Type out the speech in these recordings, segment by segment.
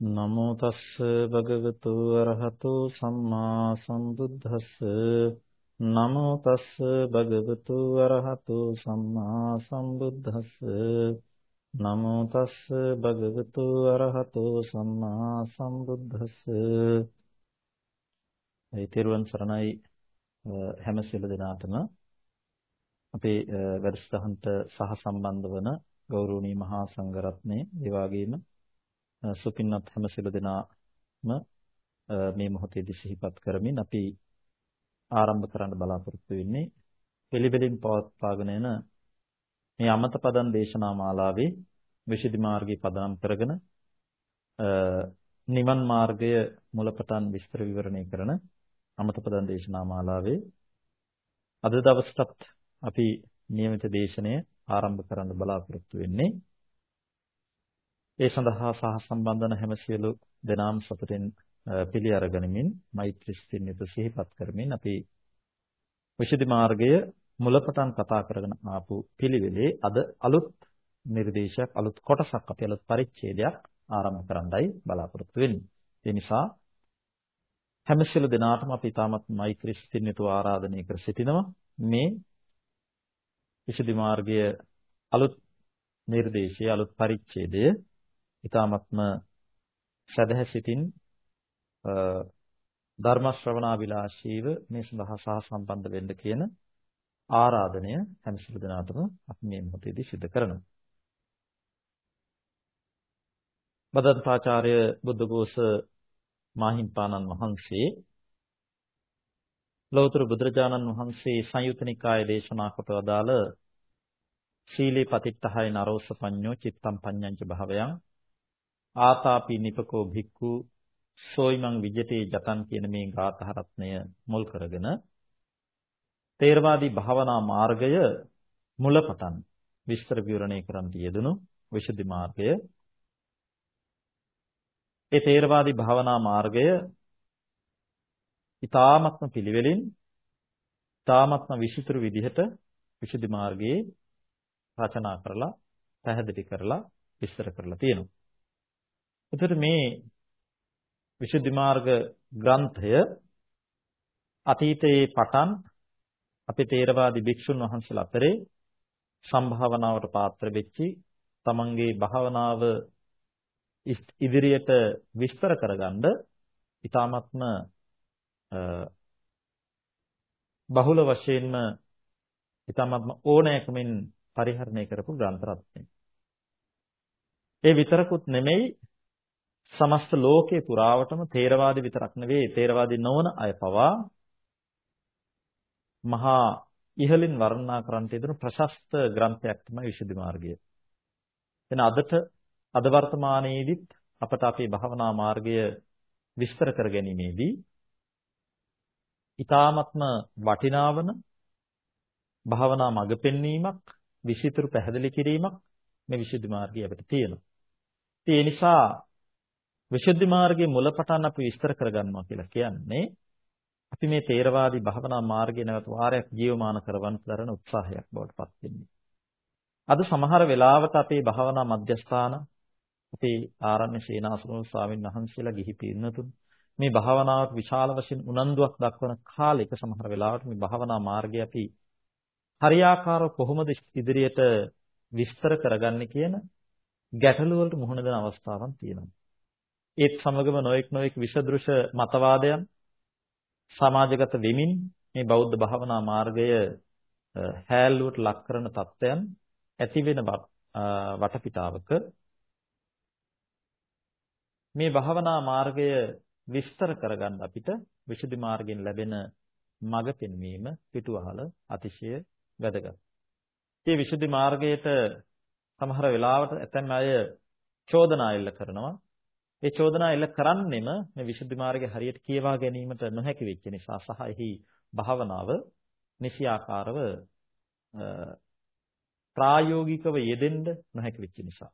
නමෝ තස්ස භගවතු අරහතු සම්මා සම්බුද්දස්ස. නමෝ තස්ස භගවතු අරහතු සම්මා සම්බුද්දස්ස. නමෝ තස්ස භගවතු අරහතු සම්මා සම්බුද්දස්ස. ඒ තෙරුවන් සරණයි හැම සියලු දෙනාටම. අපේ වැඩසටහනට සහ සම්බන්ධ වන ගෞරවනීය මහා සංඝරත්නය ඒ වගේම සුපින්වත් හැම සිළු දෙනාම මේ මොහොතේදී සිහිපත් කරමින් අපි ආරම්භ කරන්න බලාපොරොත්තු වෙන්නේ පිළිවෙලින් පවත්වාගෙන යන මේ අමත පදන් දේශනා මාලාවේ විශේෂ මාර්ගයේ පදනම් කරගෙන නිවන් මාර්ගය මුලපටන් විස්තර විවරණය කරන අමත පදන් දේශනා මාලාවේ අද දවසටත් අපි නියමිත දේශනය ආරම්භ කරන්න බලාපොරොත්තු වෙන්නේ ඒ සඳහා සහ සම්බන්ධ වන හැම සියලු දෙනාම සතුටින් පිළි අරගනිමින් මෛත්‍රී සිතින් යුතු සිහිපත් කරමින් අපි විශේෂ මාර්ගය මුලපටන් කතා කරගෙන ආපු පිළිවෙලේ අද අලුත් නිර්දේශයක් අලුත් කොටසක් අපි අලුත් පරිච්ඡේදයක් ආරම්භ කරන්නයි බලාපොරොත්තු වෙන්නේ. ඒ නිසා හැම සියලු දෙනාටම අපි තාමත් මෛත්‍රී සිතින් යුතු ආරාධනය කර සිටිනවා මේ විශේෂ මාර්ගය අලුත් නිර්දේශයේ අලුත් පරිච්ඡේදය ඊ타මත්ම සදහැ සිටින් ධර්ම ශ්‍රවණාබිලාෂීව මේ සඳහා සහ සම්බන්ධ වෙන්න කියන ආරාධනය හැම සිළු දෙනාටම අපි මේ මොහොතේදී සිදු කරනවා. බදත්තාචාර්ය බුද්ධඝෝෂ මාහිම්පාණන් වහන්සේ ලෞතර බුදුරජාණන් වහන්සේ සංයුත නිකායේ දේශනා කොට වදාළ සීලේ පතිත්තහය නරෝස පඤ්ඤෝ චිත්තම් පඤ්ඤංච භාවයන් ආතාපි නිපකෝ භික්ඛු සෝයිමං විජිතේ ජතන් කියන මේ ගාථා රත්නය මුල් කරගෙන තේරවාදී භාවනා මාර්ගය මුලපටන් විස්තර විවරණය කරන්න යෙදුණු විශුද්ධි මාර්ගය. ඒ තේරවාදී භාවනා මාර්ගය ඊ타ත්ම පිළිවෙලින් ඊ타ත්ම විසිතුරු විදිහට විශුද්ධි මාර්ගයේ රචනා කරලා පැහැදිලි කරලා විස්තර කරලා තියෙනවා. එතකොට මේ විසුද්ධි මාර්ග ග්‍රන්ථය අතීතයේ පටන් අපේ තේරවාදී භික්ෂුන් වහන්සේලා අතරේ සම්භාවනාවට පාත්‍ර වෙච්චි තමන්ගේ භාවනාව ඉදිරියට විස්තර කරගන්න ඊ타මත්ම බහුල වශයෙන්ම ඊ타මත්ම ඕනෑකමින් පරිහරණය කරපු ග්‍රන්ථ රත්නය. ඒ විතරකුත් නෙමෙයි සමස්ත ලෝකේ පුරාවටම තේරවාදී විතරක් නෙවෙයි තේරවාදී නොවන අය පවා මහා ඉහලින් වර්ණනා කරන්නට යෙදුණු ප්‍රශස්ත ග්‍රන්ථයක් තමයි විසුද්ධි මාර්ගය. එන අදට අද වර්තමානයේදීත් අපට අපේ භවනා මාර්ගය විස්තර කර ගැනීමේදී ඊ타ත්ම වටිනාවන භාවනා මඟ පෙන්වීමක් විසිතුරු පැහැදිලි කිරීමක් මේ විසුද්ධි මාර්ගය අපිට තියෙනවා. ඒ නිසා විශුද්ධි මාර්ගයේ මුලපටන් අපි විස්තර කරගන්නවා කියලා කියන්නේ අපි මේ තේරවාදී භාවනා මාර්ගය නැවත වාරයක් ජීවමාන කරවන්න දරන උත්සාහයක් බවට පත් වෙන්නේ. අද සමහර වෙලාවට අපේ භාවනා මධ්‍යස්ථාන අපේ ආරණ්‍ය සේනාසන ස්වාමීන් වහන්සේලා ගිහි පින්නතුන් මේ භාවනාවට විශාල වශයෙන් උනන්දුවක් දක්වන කාලයක සමහර වෙලාවට මේ භාවනා මාර්ගය අපි හරියාකාරව කොහොමද ඉදිරියට විස්තර කරගන්නේ කියන ගැටලු වලට මුහුණ දෙන අවස්ථාවක් තියෙනවා. ඒත් සමගම නොඑක් නොඑක් විෂදෘශ මතවාදයන් සමාජගත වෙමින් මේ බෞද්ධ භාවනා මාර්ගය හැල්ලුවට ලක් කරන තත්ත්වයන් ඇති වෙන වටපිටාවක මේ භාවනා මාර්ගය විස්තර කරගන්න අපිට විසුද්ධි මාර්ගයෙන් ලැබෙන මඟ පෙන්වීම පිටුවහල අතිශය වැදගත්. මේ විසුද්ධි මාර්ගයට සමහර වෙලාවට ඇතැම් අය චෝදනා එල්ල කරනවා. ඒ චෝදනා එල්ල කරන්නෙම මේ විසුද්ධි මාර්ගය හරියට කියවා ගැනීමට නොහැකි වෙච්ච නිසා සහ එහි භාවනාව නිසියාකාරව ප්‍රායෝගිකව යෙදෙන්න නොහැකි වෙච්ච නිසා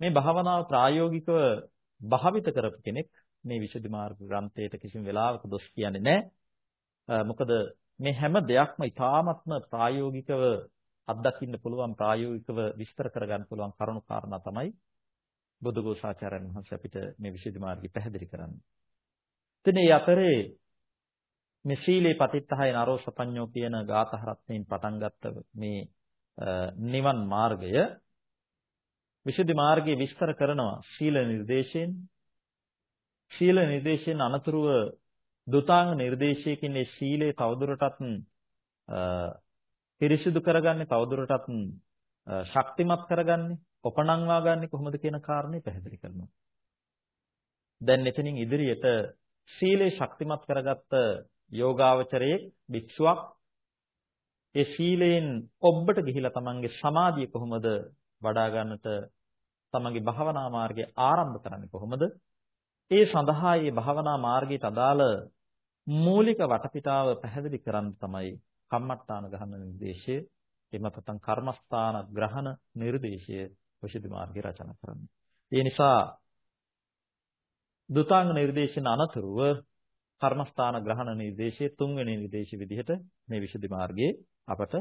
මේ භාවනාව ප්‍රායෝගිකව භාවිත කරපු කෙනෙක් මේ විසුද්ධි මාර්ග ග්‍රන්ථයට කිසිම වෙලාවක දොස් කියන්නේ නැහැ. මොකද මේ හැම දෙයක්ම ඊ타ත්ම ප්‍රායෝගිකව අත්දකින්න පුළුවන් ප්‍රායෝගිකව විස්තර කරගන්න පුළුවන් කරුණු කාරණා තමයි බුදුගෝසාචාර්යන් වහන්සේ අපිට මේ විසුද්ධි මාර්ගය පැහැදිලි කරන්නේ. ඉතින් මේ අතරේ මේ සීලේ පතිත්තහය නරෝසපඤ්ඤෝ කියන ගාථා රත්නයෙන් පටන් ගත්ත මේ නිවන් මාර්ගය විසුද්ධි මාර්ගයේ විස්තර කරනවා සීල නිර්දේශයෙන් සීල නිර්දේශයෙන් අනතුරුව දුතාංග නිර්දේශයකින් මේ සීලය තවදුරටත් පිරිසිදු කරගන්නේ තවදුරටත් ශක්තිමත් කරගන්නේ උපනංවා ගන්නේ කොහොමද කියන කාරණේ පැහැදිලි කරනවා. දැන් එතනින් ඉදිරියට සීලේ ශක්තිමත් කරගත්ත යෝගාවචරයේ භික්ෂුවක් ඒ සීලයෙන් ඔබට ගිහිලා තමන්ගේ සමාධිය කොහොමද වඩා ගන්නට තමන්ගේ භාවනා මාර්ගය ආරම්භ කරන්නේ කොහොමද? ඒ සඳහා මේ භාවනා මාර්ගයට අදාළ මූලික වටපිටාව පැහැදිලි කරන්න තමයි කම්මට්ටාන ගහන නිර්දේශය එමත් නැත්නම් කර්මස්ථාන ග්‍රහණ නිර්දේශය විශේෂ මාර්ගය රචනා කරන්නේ. ඒ නිසා දුතාංග නිර්දේශන අනතුරුව කර්මස්ථාන ග්‍රහණ නිර්දේශයේ තුන්වෙනි නිර්දේශ විදිහට මේ විශේෂ මාර්ගයේ අපට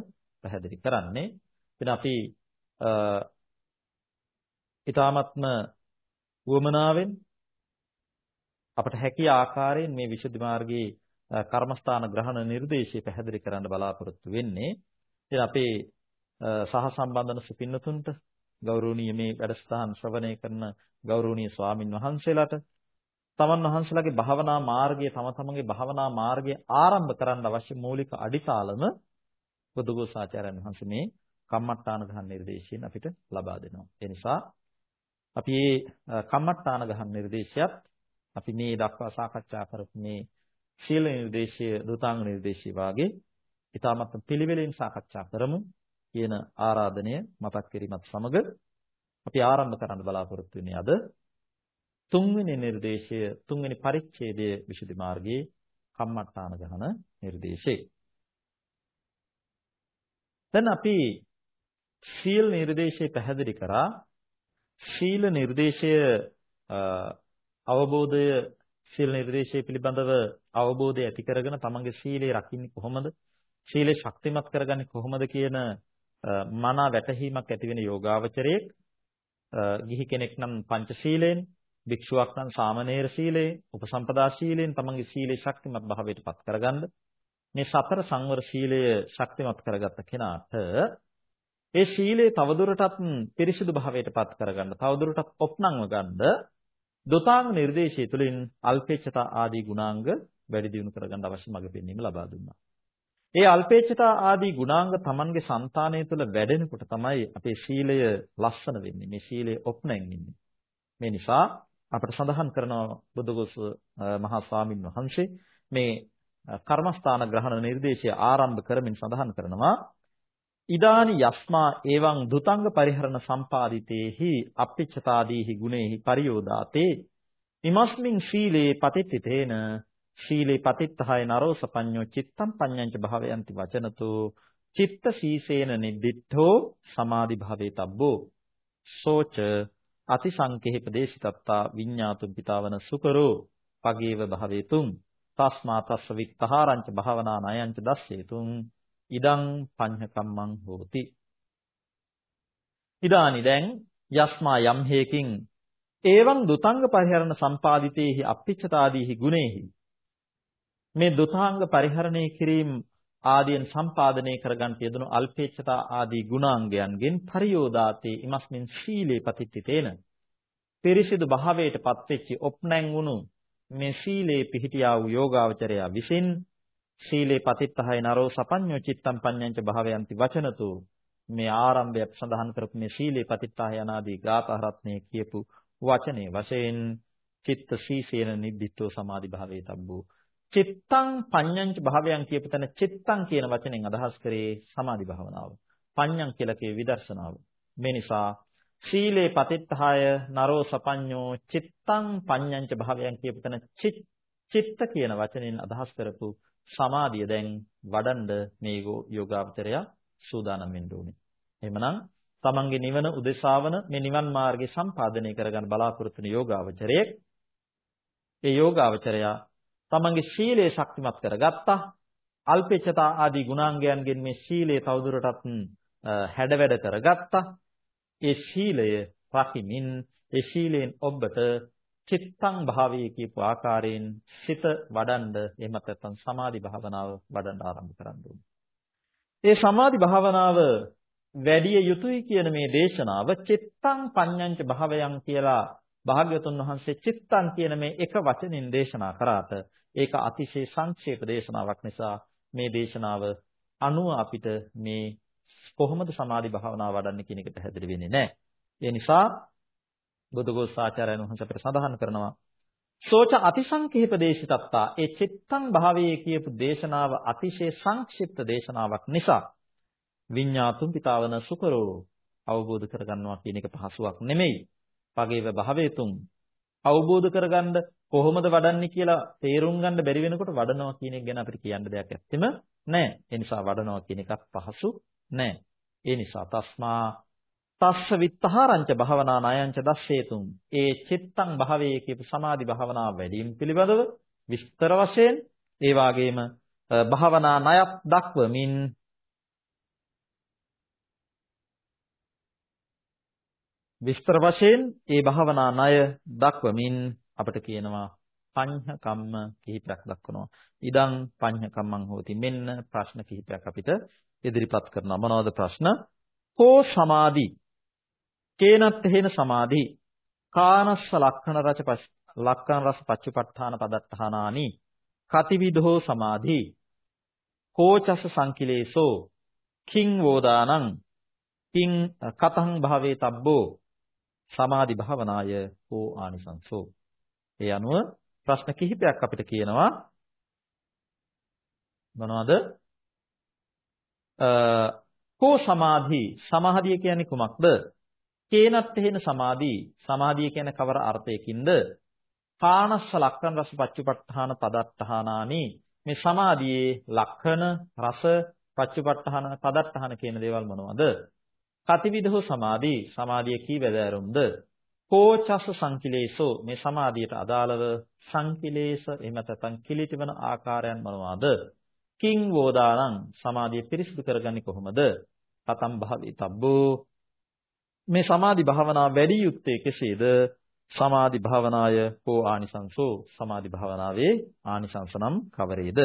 පැහැදිලි කරන්නේ. ඉතින් අපි ඊ타මත්ම වමනාවෙන් අපට හැකිය ආකාරයෙන් මේ විශේෂ මාර්ගයේ කර්මස්ථාන ග්‍රහණ නිර්දේශය පැහැදිලි කරන්න බලාපොරොත්තු වෙන්නේ. ඉතින් අපේ සහ සම්බන්ධන සුපින්නතුන්ට ගෞරවනීය මේ වැඩසටහන් ශ්‍රවණය කරන ගෞරවනීය ස්වාමින් වහන්සේලාට තමන් වහන්සේලාගේ භාවනා මාර්ගය තම තමන්ගේ භාවනා මාර්ගය ආරම්භ කරන්න අවශ්‍ය මූලික අඩිතාලම බුදුගෝසාචාර්යන් වහන්සේ මේ කම්මට්ටාන ගහන නිර්දේශයෙන් අපිට ලබා දෙනවා. ඒ නිසා අපි මේ කම්මට්ටාන ගහන නිර්දේශයත් අපි මේ දක්වා සාකච්ඡා කරපු මේ ශීල නිර්දේශය, දුතාංග නිර්දේශය වාගේ ඊටමත් පිළිවෙලින් සාකච්ඡා කරමු කියන ආරාධනය මතක් කිරීමත් සමග අපි ආරම්භ කරන්න බලාපොරොත්තු වෙන්නේ අද තුන්වෙනි නිර්දේශය තුන්වෙනි පරිච්ඡේදයේ විසුද්ධි මාර්ගයේ කම්මට්ටාන ගහන නිර්දේශේ. දැන් අපි ශීල නිර්දේශය පැහැදිලි කරා ශීල නිර්දේශය අවබෝධය ශීල නිර්දේශය පිළිබඳව අවබෝධය ඇති කරගෙන තමන්ගේ ශීලය රකින්නේ කොහොමද? ශීලය ශක්තිමත් කරගන්නේ කොහොමද කියන මනා වැටහීමක් ඇති වෙන යෝගාවචරයේ ගිහි කෙනෙක් නම් පංචශීලයෙන් භික්ෂුවක් නම් සාමණේර සීලයෙන්, උපසම්පදා සීලයෙන් තමන්ගේ සීලේ ශක්තිමත් භාවයට පත් කරගන්න. මේ සතර සංවර සීලය ශක්තිමත් කරගත්ත කෙනාට ඒ සීලය තවදුරටත් පිරිසිදු භාවයට පත් කරගන්න, තවදුරටත් ඔප්නංව ගන්න දොතාංග නිර්දේශය තුළින් අල්පේච්ඡතා ආදී ගුණාංග වැඩි දියුණු කරගන්න අවශ්‍ය මඟ පෙන්වීම ලබා දුන්නා. ඒ අල්පේච්ඡතා ආදී ගුණාංග Tamanගේ సంతානය තුළ වැඩෙනකොට තමයි අපේ සීලය ලස්සන වෙන්නේ. මේ සීලය ඔප්නැන් වෙන්නේ. මේ නිසා අපට සඳහන් කරනවා බුදුගොස් මහා ස්වාමින් වහන්සේ මේ කර්මස්ථාන ග්‍රහණ නිර්දේශය ආරම්භ කරමින් සඳහන් කරනවා ඉදානි යස්මා එවං දුතංග පරිහරණ සම්පාදිතේහි අප්පිච්ඡතාදීහි ගුණේහි පරියෝදාතේ ඉමස්මින් ශීලේ පතිත්තිතේන ශීලේ පතිත්තහය නරෝ සපඤ්ඤෝ චිත්තම් පඤ්ඤංච භාවයන්ති වචනතු. චිත්ත සීසේන නිද්දිත්තෝ සමාධි භාවේ තබ්බෝ. සෝච අතිසංකේහපදේශිතත්තා විඤ්ඤාතුම් පිතාවන සුකරෝ පගේව භවෙතුම්. තස්මා තස්ස විත්තහාරංච භාවනා නයංච දස්සේතුම්. ඉදං පඤ්ඤකම්මං හෝති. ඉදානි දැන් යස්මා යම් හේකින් එවං දුතංග පරිහරණ සම්පාදිතේහි අප්පිච්ඡතාදීහි ගුණේහි. මේ දුතාංග පරිහරණය කිරීම ආදියන් සම්පාදනය කරගන්න යෙදුණු අල්පේච්ඡතා ආදී ගුණාංගයන්ගෙන් පරියෝදාතේ ඉමස්මින් සීලේ පතිත්තිතේන පිරිසිදු භාවයට පත්වෙච්ච ඔප්නැන් වුණු මේ සීලේ පිහිටියා වූ යෝගාවචරයා විසින් සීලේ පතිත්තහය නරෝ සපඤ්ඤෝ චිත්තම් පඤ්ඤංච භාවයන්ති වචනතු. මේ ආරම්භය සඳහන් කරපු මේ සීලේ පතිත්තහය අනාදී ගාථා රත්නයේ කියපු වචනේ වශයෙන් චිත්ත සීසේන නිද්දිත්ව සමාධි භාවයේ තබ්බෝ. චිත්තං පඤ්ඤංච භාවයන් කියපු තැන චිත්තං කියන වචනෙන් අදහස් කරේ සමාධි භාවනාව. පඤ්ඤං කියලා කියේ විදර්ශනාව. මේ නිසා සීලේ පතිත්තහය නරෝ සපඤ්ඤෝ චිත්තං පඤ්ඤංච භාවයන් කියපු තැන චිත්ත කියන වචනෙන් අදහස් කරපු සමාධිය දැන් වඩන්ඩ මේ යෝගාවචරය සූදානම් වෙන්න ඕනේ. එහෙමනම් තමන්ගේ නිවන උදෙසාවන මේ නිවන් මාර්ගය සම්පාදනය කරගන්න බලාපොරොත්තු වෙන යෝගාවචරයේ ඒ යෝගාවචරයා තමන්ගේ ශීලය ශක්තිමත් කරගත්තා. අල්පේච්ඡතා ආදී ගුණාංගයන්ගෙන් මේ ශීලය තවදුරටත් හැඩවැඩ කරගත්තා. ඒ ශීලය රකිමින් ඒ ශීලයෙන් ඔබට චිත්තං භාවයේ කියපු ආකාරයෙන් සිත වඩන්ඩ එහෙම නැත්නම් සමාධි භාවනාව වඩන්න ආරම්භ කරන්න ඕනේ. ඒ සමාධි භාවනාව වැඩි යුතුයි කියන මේ දේශනාව චිත්තං පඤ්ඤංච භාවයන් කියලා භාග්‍යවතුන් වහන්සේ චිත්තං කියන මේ එක වචනින් දේශනා කරාට ඒක අතිශය සංක්ෂේප දේශනාවක් නිසා මේ දේශනාව අනුව අපිට මේ කොහොමද සමාධි භාවනාව වඩන්නේ කියන එක පැහැදිලි වෙන්නේ නැහැ. ඒ නිසා බුදුගෝස් ආචාර්යයන් වහන්සේ අපිට සඳහන් කරනවා සෝච අතිසංකේප දේශිතත්තා ඒ චිත්තං භාවයේ කියපු දේශනාව අතිශය සංක්ෂිප්ත දේශනාවක් නිසා විඤ්ඤාතුම් පිතාවන සුකරෝ අවබෝධ කරගන්නවා කියන එක පහසුවක් නෙමෙයි. පගේව භාවයතුම් අවබෝධ කරගන්න කොහොමද වඩන්නේ කියලා තේරුම් ගන්න බැරි වෙනකොට වඩනවා කියන එක ගැන අපිට කියන්න දෙයක් ඇත්තෙම නැහැ. ඒ නිසා වඩනවා කියන එකක් පහසු නැහැ. ඒ නිසා තස්මා තස්ස විත්තහාරංච භවනා නායංච දස්සේතුම් ඒ චිත්තං භවයේ කියපු සමාධි භාවනාව වැඩිම පිළිබඳව විස්තර වශයෙන් ඒ වාගේම භාවනා ණයක් දක්වමින් විස්තර වශයෙන් ඒ භාවනා ණය දක්වමින් අපිට කියනවා පඤ්හ කම්ම කිහිපයක් දක්වනවා. ඉදං පඤ්හ කම්මං හෝති. මෙන්න ප්‍රශ්න කිහිපයක් අපිට ඉදිරිපත් කරනවා. මොනවද ප්‍රශ්න? කෝ සමාධි. කේනත් හේන සමාධි. කානස්ස ලක්ඛන රච ලක්ඛන රස පච්චුපට්ඨාන පදත්තානානි. කතිවිධෝ සමාධි. කෝචස සංකිලේසෝ. කිං වෝදානං. කිං කතං භාවේ තබ්බෝ. සමාධි භාවනාය හෝ ආනිසංසෝ. ඒ අනුව ප්‍රශ්න කිහිපයක් අපිට කියනවා. මොනවද? කෝ සමාධි? සමාධිය කියන්නේ කුමක්ද? කේනත් එහෙන සමාධි? සමාධිය කියන කවර අර්ථයකින්ද? කානස්ස ලක්කන රස පච්චුපට්ඨාන පදත්තානානි මේ සමාධියේ ලක්ෂණ රස පච්චුපට්ඨාන පදත්තාන කියන දේවල් මොනවද? කතිවිදෝ සමාධි සමාධිය කී වැදෑරුම්ද කෝචස සංකිලේසෝ මේ සමාධියට අදාළව සංකිලේශ එහෙම නැත්නම් කිලිටිවන ආකාරයන් මොනවාද? කිං වෝදානං සමාධිය පිරිසිදු කරගන්නේ කොහොමද? කතම් භාවී තබ්බෝ. මේ සමාධි භාවනාව වැඩි යුත්තේ කෙසේද? සමාධි භාවනාය හෝ ආනිසංසෝ? සමාධි භාවනාවේ ආනිසංස නම් කවරේද?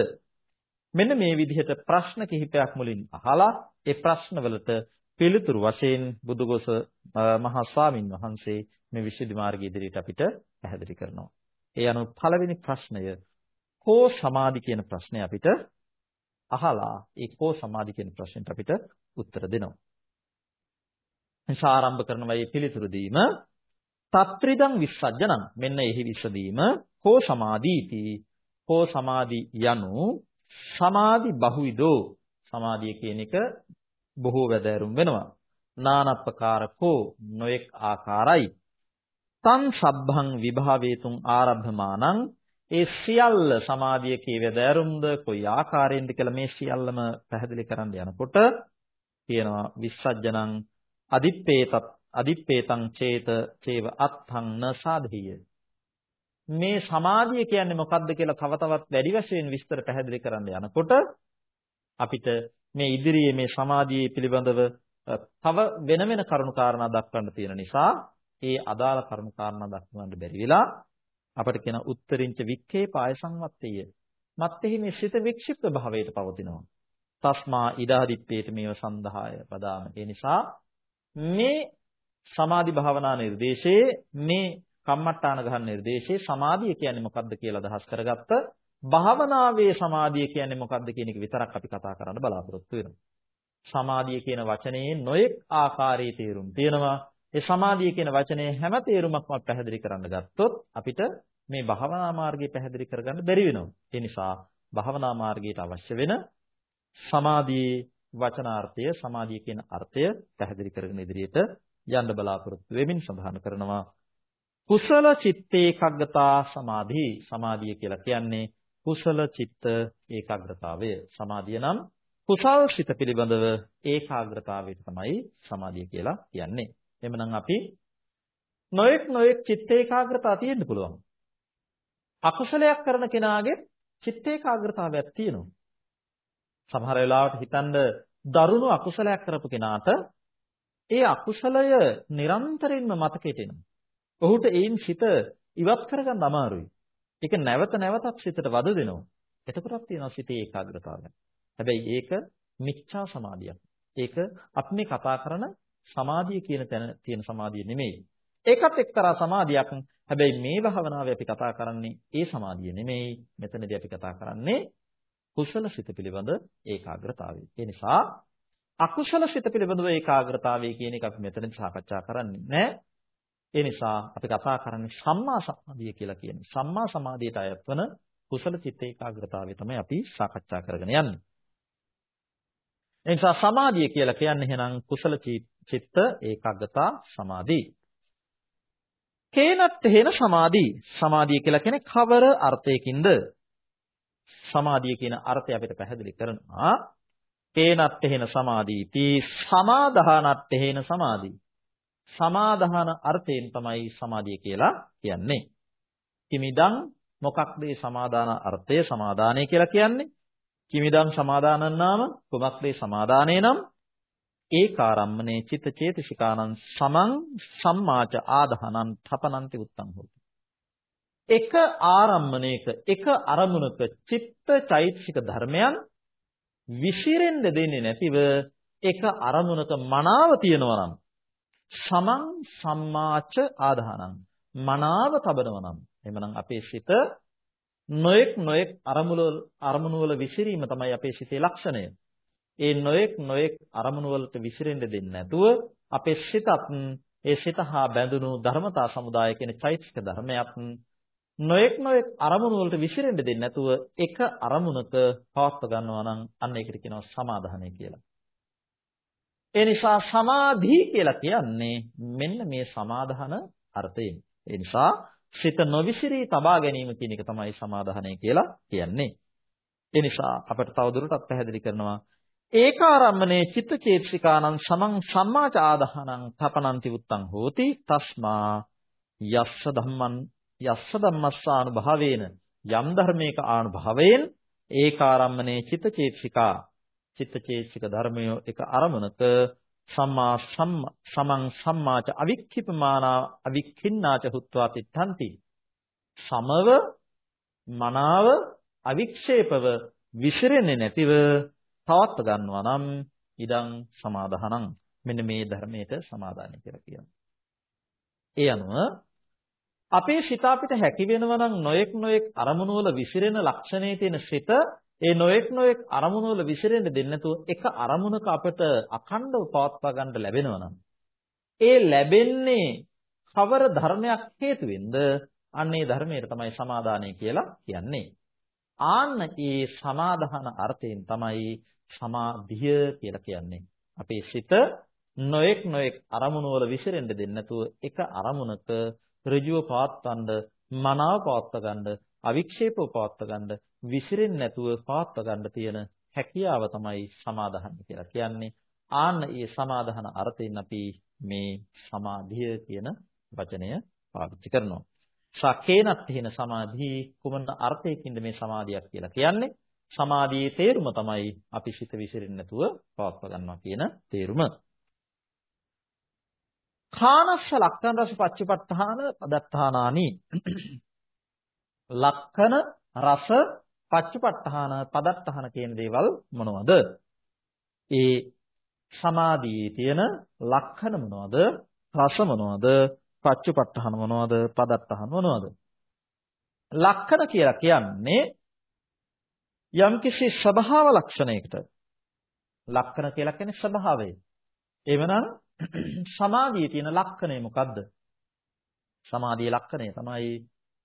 මෙන්න මේ විදිහට ප්‍රශ්න කිහිපයක් මුලින් අහලා ඒ ප්‍රශ්නවලට පිළිතුරු වශයෙන් බුදුගොස මහා ස්වාමින් වහන්සේ මේ විශේෂ මාර්ගය ඉදිරියට අපිට පැහැදිලි කරනවා. ඒ අනුව පළවෙනි ප්‍රශ්නය කෝ සමාධි කියන ප්‍රශ්නේ අපිට අහලා ඒ කෝ සමාධි කියන ප්‍රශ්නෙට අපිට උත්තර දෙනවා. නිසා ආරම්භ කරන මේ පිළිතුරු දීම තත්‍රිදං විස්සජ්ජනං මෙන්න එහි විසදීම කෝ සමාධීති කෝ සමාධි යනු සමාධි බහුවිදෝ සමාධිය කියන එක බොහෝ වැදෑරුම් වෙනවා. නානප්පකාරකෝ නොඑක් ආකාරයි. තං සබ්බං විභාවේතුං ආරබ්ධමානං. ඒ සියල්ල සමාධිය කීවේ දෑරුම්ද කොයි ආකාරයෙන්ද කියලා මේ සියල්ලම පැහැදිලි කරන්න යනකොට කියනවා විස්සජ්ජනං අදිප්පේතත් අදිප්පේතං චේත චේව අත්ථං න සාධිය. මේ සමාධිය කියන්නේ මොකක්ද කියලා තව තවත් වැඩි වශයෙන් විස්තර පැහැදිලි කරන්න යනකොට අපිට මේ ඉදිරියේ මේ සමාධියේ පිළිබඳව තව වෙන වෙන කරුණු කාරණා දක්වන්න තියෙන නිසා ඒ අදාළ කරුණු කාරණා දක්වන්න බැරි වෙලා අපිට කියන උත්තරින්ච වික්ඛේ පාය සංවත්තේය. මත්ෙහි මේ සිත වික්ෂිප්ත භාවයට පවතිනවා. තස්මා ඉදාදිත්තේට මේව සඳහාය පදාම. ඒ නිසා මේ සමාධි භාවනා නිර්දේශයේ මේ කම්මට්ටාන ගහන නිර්දේශයේ සමාධිය කියන්නේ මොකක්ද කියලා අදහස් කරගත්ත භාවනාවේ සමාධිය කියන්නේ මොකක්ද කියන එක විතරක් අපි කතා කරන්න බලාපොරොත්තු වෙනවා. සමාධිය කියන වචනේ නොයෙක් ආකාරයේ තේරුම් තියෙනවා. ඒ සමාධිය කියන වචනේ හැම තේරුමක්ම පැහැදිලි කරන්න ගත්තොත් අපිට මේ භාවනා මාර්ගය පැහැදිලි කරගන්න බැරි වෙනවා. ඒ නිසා භාවනා මාර්ගයට අවශ්‍ය වෙන සමාධියේ වචනාර්ථය සමාධිය කියන අර්ථය පැහැදිලි කරගෙන ඉදිරියට යන්න බලාපොරොත්තු වෙමින් සඳහන් කරනවා කුසල චිත්ත ඒකාග්‍රතා සමාධි සමාධිය කියලා කියන්නේ කුසල චිත්ත ඒකාග්‍රතාවය සමාධිය නම් කුසල් සිත පිළිබඳව ඒකාග්‍රතාවයට තමයි සමාධිය කියලා කියන්නේ එhmenan අපි නොඑක් නොඑක් චිත්ත ඒකාග්‍රතාව තියෙන්න පුළුවන්. අකුසලයක් කරන කෙනාගේ චිත්ත ඒකාග්‍රතාවයක් තියෙනවා. සමහර වෙලාවට හිතන්න දරුණු අකුසලයක් කරපු කෙනාට ඒ අකුසලය නිරන්තරයෙන්ම මතකයට එනවා. ඔහුට ඒන් සිත ඉවත් කරගන්න අමාරුයි. ඒක නැවත නැවතත් සිතට වද දෙනවා. එතකොටත් තියෙනවා සිතේ ඒකාග්‍රතාවය. හැබැයි ඒක මිච්ඡා සමාධියක්. ඒක අපි මේ කතා කරන සමාධිය කියන තැන තියෙන සමාධිය නෙමෙයි. ඒකත් එක්තරා සමාධියක්. හැබැයි මේ භාවනාවේ අපි කතා කරන්නේ ඒ සමාධිය නෙමෙයි. මෙතනදී අපි කතා කරන්නේ කුසල සිත පිළිබඳ ඒකාග්‍රතාවය. ඒ නිසා අකුසල සිත පිළිබඳව ඒකාග්‍රතාවය කියන එක අපි මෙතනදී සාකච්ඡා කරන්නේ නැහැ. ඒ නිසා අපි කතා කරන්නේ සම්මා සමාධිය කියලා කියන්නේ. සම්මා සමාධියට අයත් වන කුසල චිත්ත ඒකාග්‍රතාවය තමයි අපි සාකච්ඡා කරගෙන යන්නේ. ඒ නිසා සමාධිය කියලා කියන්නේ එහෙනම් කුසල චිත්ත ඒකාග්‍රතා සමාධි. කේනත් හේන සමාධි. සමාධිය කියලා කියන්නේ කවර අර්ථයකින්ද? සමාධිය කියන අර්ථය අපිට පැහැදිලි කරනවා. කේනත් හේන සමාධීති සමාදානත් හේන සමාධි. සමාදාන අර්ථයෙන් තමයි සමාධිය කියලා කියන්නේ. කිමිදං මොකක්ද මේ සමාදාන අර්ථය සමාදානය කියලා කියන්නේ? කිමිදං සමාදානං නාම කුමක්ද සමාදානේ නම් ඒකාරම්මනේ චිත්ත චේතසිකානං සමං සම්මාච ආදහනං තපනන්ති උත්තං හොති එක ආරම්මණයක එක අරමුණක චිත්ත චෛතසික ධර්මයන් විසිරෙන්න දෙන්නේ නැතිව එක අරමුණක මනාව තියනවා නම් සමං සම්මාච ආදහනං මනාව තබනවා නම් එhmenan අපේ සිත නොඑක් නොඑක් අරමුණු අරමුණු වල විසිරීම තමයි අපේ සිතේ ලක්ෂණය. ඒ නොඑක් නොඑක් අරමුණු වලට විසිරෙන්න දෙන්නේ නැතුව අපේ සිතත් ඒ සිත හා බැඳුණු ධර්මතා සමුදාය කියන චෛතසික ධර්මයක් නොඑක් නොඑක් අරමුණු වලට විසිරෙන්න දෙන්නේ නැතුව එක අරමුණක පවත්ව ගන්නවා නම් අන්න ඒකට කියනවා සමාධානය කියලා. ඒ නිසා සමාධි කියලා කියන්නේ මෙන්න මේ සමාධාන අර්ථයෙන්. ඒ නිසා සිත නොවිසිරී තබා ගැනීම කියන එක තමයි සමාධානය කියලා කියන්නේ. ඒ නිසා අපට තවදුරටත් පැහැදිලි කරනවා ඒකාරම්මනේ චිත්තචේතසිකානං සමං සම්මාච ආදහනං තපනන්ති උත්තං හෝති තස්මා යස්ස ධම්මං යස්ස ධම්මස්සානුභාවේන යම් ධර්මයක ආනුභාවයෙන් ඒකාරම්මනේ චිත්තචේතසිකා චිත්තචේතසික ධර්මය එක අරමුණක සම්මා සමං සම්මාච අවික්ඛිපමානා අවික්ඛින්නාච හුත්වා තිත්තන්ති සමව මනාව අවික්ෂේපව විසිරෙන්නේ නැතිව පවත්ව ගන්නවා නම් ඉදං සමාදානං මෙන්න මේ ධර්මයට සමාදානයි කියලා කියනවා. ඒ අනුව අපේ සිත අපිට හැකි වෙනවා නම් නොයෙක් නොයෙක් අරමුණු වල විසිරෙන ලක්ෂණයේ තියෙන සිත ඒ නොඑක් නොඑක් අරමුණු වල විසිරෙන්න දෙන්නේ නැතුව එක අරමුණක අපට අඛණ්ඩව පවත්වා ගන්න ලැබෙනවා නම් ඒ ලැබෙන්නේ කවර ධර්මයක් හේතුවෙන්ද? අන්නේ ධර්මයට තමයි සමාදානය කියලා කියන්නේ. ආන්න ඒ සමාදාන අර්ථයෙන් තමයි සමාධිය කියලා කියන්නේ. අපේ සිත නොඑක් නොඑක් අරමුණු වල විසිරෙන්න දෙන්නේ නැතුව එක අරමුණක ඍජුව පවත්වන්න මනාව පවත්වා ගන්න අවික්ෂේපව පවත්වා ගන්න විසිරෙන්නේ නැතුව පවත්වා ගන්න තියෙන හැකියාව තමයි සමාදාහන කියලා කියන්නේ. ආන්න ඒ සමාදාහන අර්ථයෙන් අපි මේ සමාධිය කියන වචනය පාවිච්චි කරනවා. සකේනත් එහෙන සමාධි කුමන අර්ථයකින්ද මේ සමාධියක් කියලා කියන්නේ? සමාධියේ තේරුම තමයි අපි සිත විසිරෙන්නේ නැතුව පවත්වා ගන්නවා කියන තේරුම. කානස්ස ලක්කන රස පච්චපට්ඨාන පදත්තානානි ලක්කන රස පච්චපට්ඨාන පදට්ඨාන කියන දේවල් මොනවද? ඒ සමාධියේ තියෙන ලක්ෂණ මොනවද? රස මොනවද? පච්චපට්ඨාන මොනවද? පදට්ඨාන මොනවද? ලක්ෂණ කියලා කියන්නේ යම්කිසි ස්වභාව ලක්ෂණයකට ලක්ෂණ කියලා කියන්නේ ස්වභාවය. එවනම් සමාධියේ තියෙන ලක්ෂණය මොකද්ද? සමාධියේ ලක්ෂණය තමයි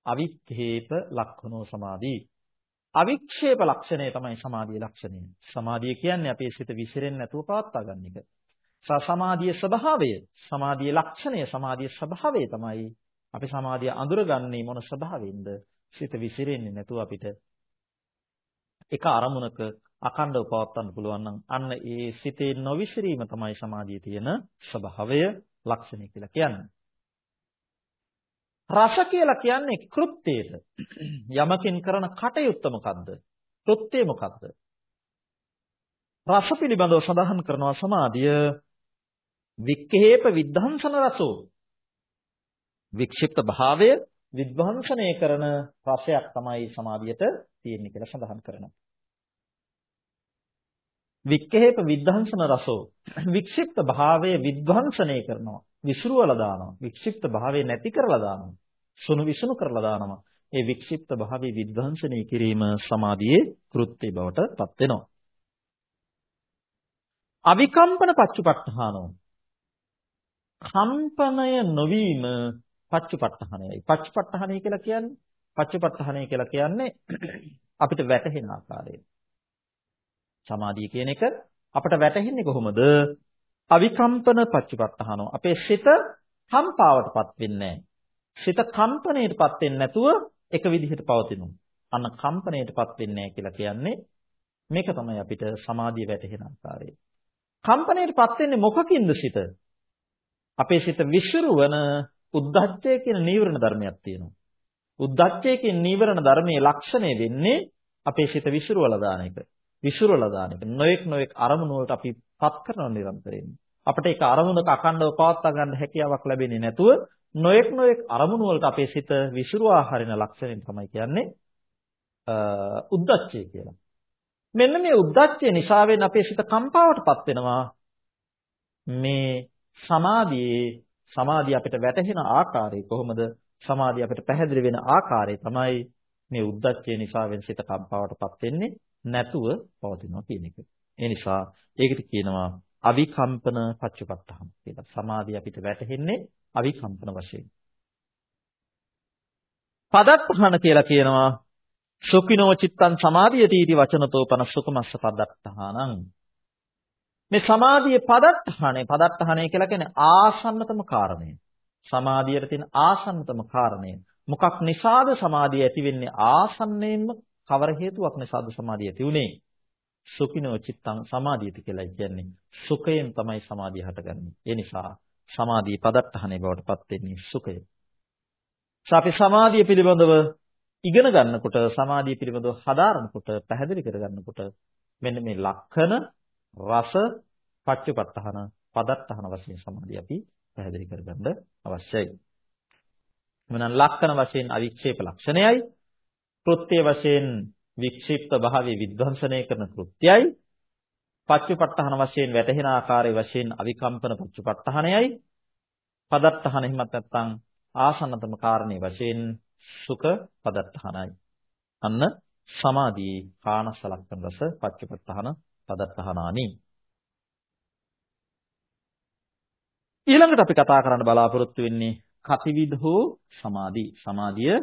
අවික්ඛේප ලක්ෂණෝ සමාධි. අවික්ෂේප ලක්ෂණය තමයි සමාධියේ ලක්ෂණය. සමාධිය කියන්නේ අපේ සිත විසිරෙන්නේ නැතුව පවත්වා ගන්න එක. සමාධියේ ස්වභාවය, සමාධියේ ලක්ෂණය, සමාධියේ ස්වභාවය තමයි අපි සමාධිය අඳුරගන්නේ මොන ස්වභාවයෙන්ද? සිත විසිරෙන්නේ නැතුව අපිට එක අරමුණක අකණ්ඩව පවත්වන්න පුළුවන් නම් අන්න ඒ සිතේ නොවිසිරීම තමයි සමාධියේ තියෙන ස්වභාවය, ලක්ෂණය කියලා කියන්නේ. රස කියලා කියන්නේ කෘත්‍යයට. යමකින් කරන කටයුත්ත මොකද්ද? කෘත්‍යය මොකද්ද? රස පිළිබඳව සඳහන් කරනවා සමාධිය වික්කේප විද්ධාංසන රසෝ. වික්ෂිප්ත භාවය විද්වංශනය කරන රසයක් තමයි සමාධියට තියෙන්නේ කියලා සඳහන් කරනවා. වික්කේප විද්ධාංශන රසෝ. වික්ෂිප්ත භාවය විද්වංශනය කරනවා. විසුරුවලා දානවා. වික්ෂිප්ත භාවය නැති කරලා දානවා. සුණු විසුණු කරලා දානවා. ඒ වික්ෂිප්ත භාවය විද්වංශනය කිරීම සමාධියේ කෘත්‍ය බවට පත් වෙනවා. අවිකම්පන පච්චුපට්ඨානෝ. කම්පනය නොවීම පච්චුපට්ඨානයයි. පච්චුපට්ඨානය කියලා කියන්නේ පච්චුපට්ඨානය කියලා කියන්නේ අපිට වැටහෙන ආකාරය. සමාධිය කියන එක අපට වැටහෙන්නේ කොහොමද? අවිකම්පන පච්චපත්තහනෝ. අපේ සිත කම්පාවටපත් වෙන්නේ සිත කම්පණයටපත් වෙන්නේ නැතුව එක විදිහට පවතිනවා. අන්න කම්පණයටපත් වෙන්නේ කියලා කියන්නේ මේක තමයි අපිට සමාධිය වැටහෙන ආකාරය. කම්පණයටපත් වෙන්නේ මොකකින්ද සිත? අපේ සිත විශ්රුවන උද්දච්චය කියන නීවරණ ධර්මයක් තියෙනවා. උද්දච්චය කියන නීවරණ ධර්මයේ ලක්ෂණය වෙන්නේ අපේ සිත විශ්රුවලා දාන එක. විසුරලා දාන එක. නොඑක් නොඑක් අරමුණු වලට අපි පත් කරන නිරන්තරයෙන්. අපිට ඒක අරමුණක අකණ්ඩව පවත්වා ගන්න හැකියාවක් ලැබෙන්නේ නැතුව නොඑක් නොඑක් අරමුණු වලට අපේ සිත විසුරුවා හරින ලක්ෂණය තමයි කියන්නේ උද්දච්චය කියලා. මෙන්න මේ උද්දච්චය නිසාවෙන් අපේ සිත කම්පාවටපත් වෙනවා. මේ සමාධියේ සමාධිය අපිට වැටහෙන ආකාරය කොහොමද? සමාධිය අපිට පැහැදිලි වෙන ආකාරය තමයි මේ උද්දච්චය නිසාවෙන් සිත කම්පාවටපත් වෙන්නේ. නැතුව පවතිනවා කියන එක. ඒ නිසා ඒකට කියනවා අවිකම්පන පච්චපත්තහම කියලා. සමාධිය අපිට වැටහෙන්නේ අවිකම්පන වශයෙන්. පදත්තහන කියලා කියනවා සුඛිනෝ චිත්තං සමාධියති इति වචනතෝ පන සුඛමස්ස පදත්තහනං මේ සමාධියේ පදත්තහනේ පදත්තහනේ කියලා කියන්නේ ආසන්නතම කාරණය. සමාධියට තියෙන ආසන්නතම කාරණය. මොකක් නිසාද සමාධිය ඇති වෙන්නේ ආසන්නයෙන්ම කවර හේතුවක් නිසාද සමාධිය ඇති උනේ? සුඛිනෝ චිත්තං සමාධියති කියලා කියන්නේ සුඛයෙන් තමයි සමාධිය හටගන්නේ. ඒ නිසා සමාධිය පදත්තහනේ බවට පත් වෙන්නේ සුඛය. අපි සමාධිය පිළිබඳව ඉගෙන ගන්නකොට සමාධිය පිළිබඳව හදාරනකොට පැහැදිලි කරගන්නකොට මෙන්න මේ ලක්ෂණ රස පච්චපත්තහන පදත්තහන වශයෙන් සමාධිය අපි පැහැදිලි කරගන්න අවශ්‍යයි. මොනනම් ලක්ෂණ වශයෙන් අවික්ෂේප ලක්ෂණයයි කෘත්‍ය වශයෙන් වික්ෂිප්ත භාවයේ විද්වංශනය කරන කෘත්‍යයයි පච්චුපට්ඨහන වශයෙන් වැටහෙන ආකාරයේ වශයෙන් අවිකම්පන පච්චුපට්ඨහනයයි පදත්තහන හිමත් නැත්නම් ආසන්නතම කාරණේ වශයෙන් සුඛ පදත්තහනයි. අන්න සමාධියේ කාණසලක්කන රස පච්චුපට්ඨහන පදත්තහනානි. ඊළඟට අපි කතා කරන්න බලාපොරොත්තු වෙන්නේ කතිවිධෝ සමාධි. සමාධිය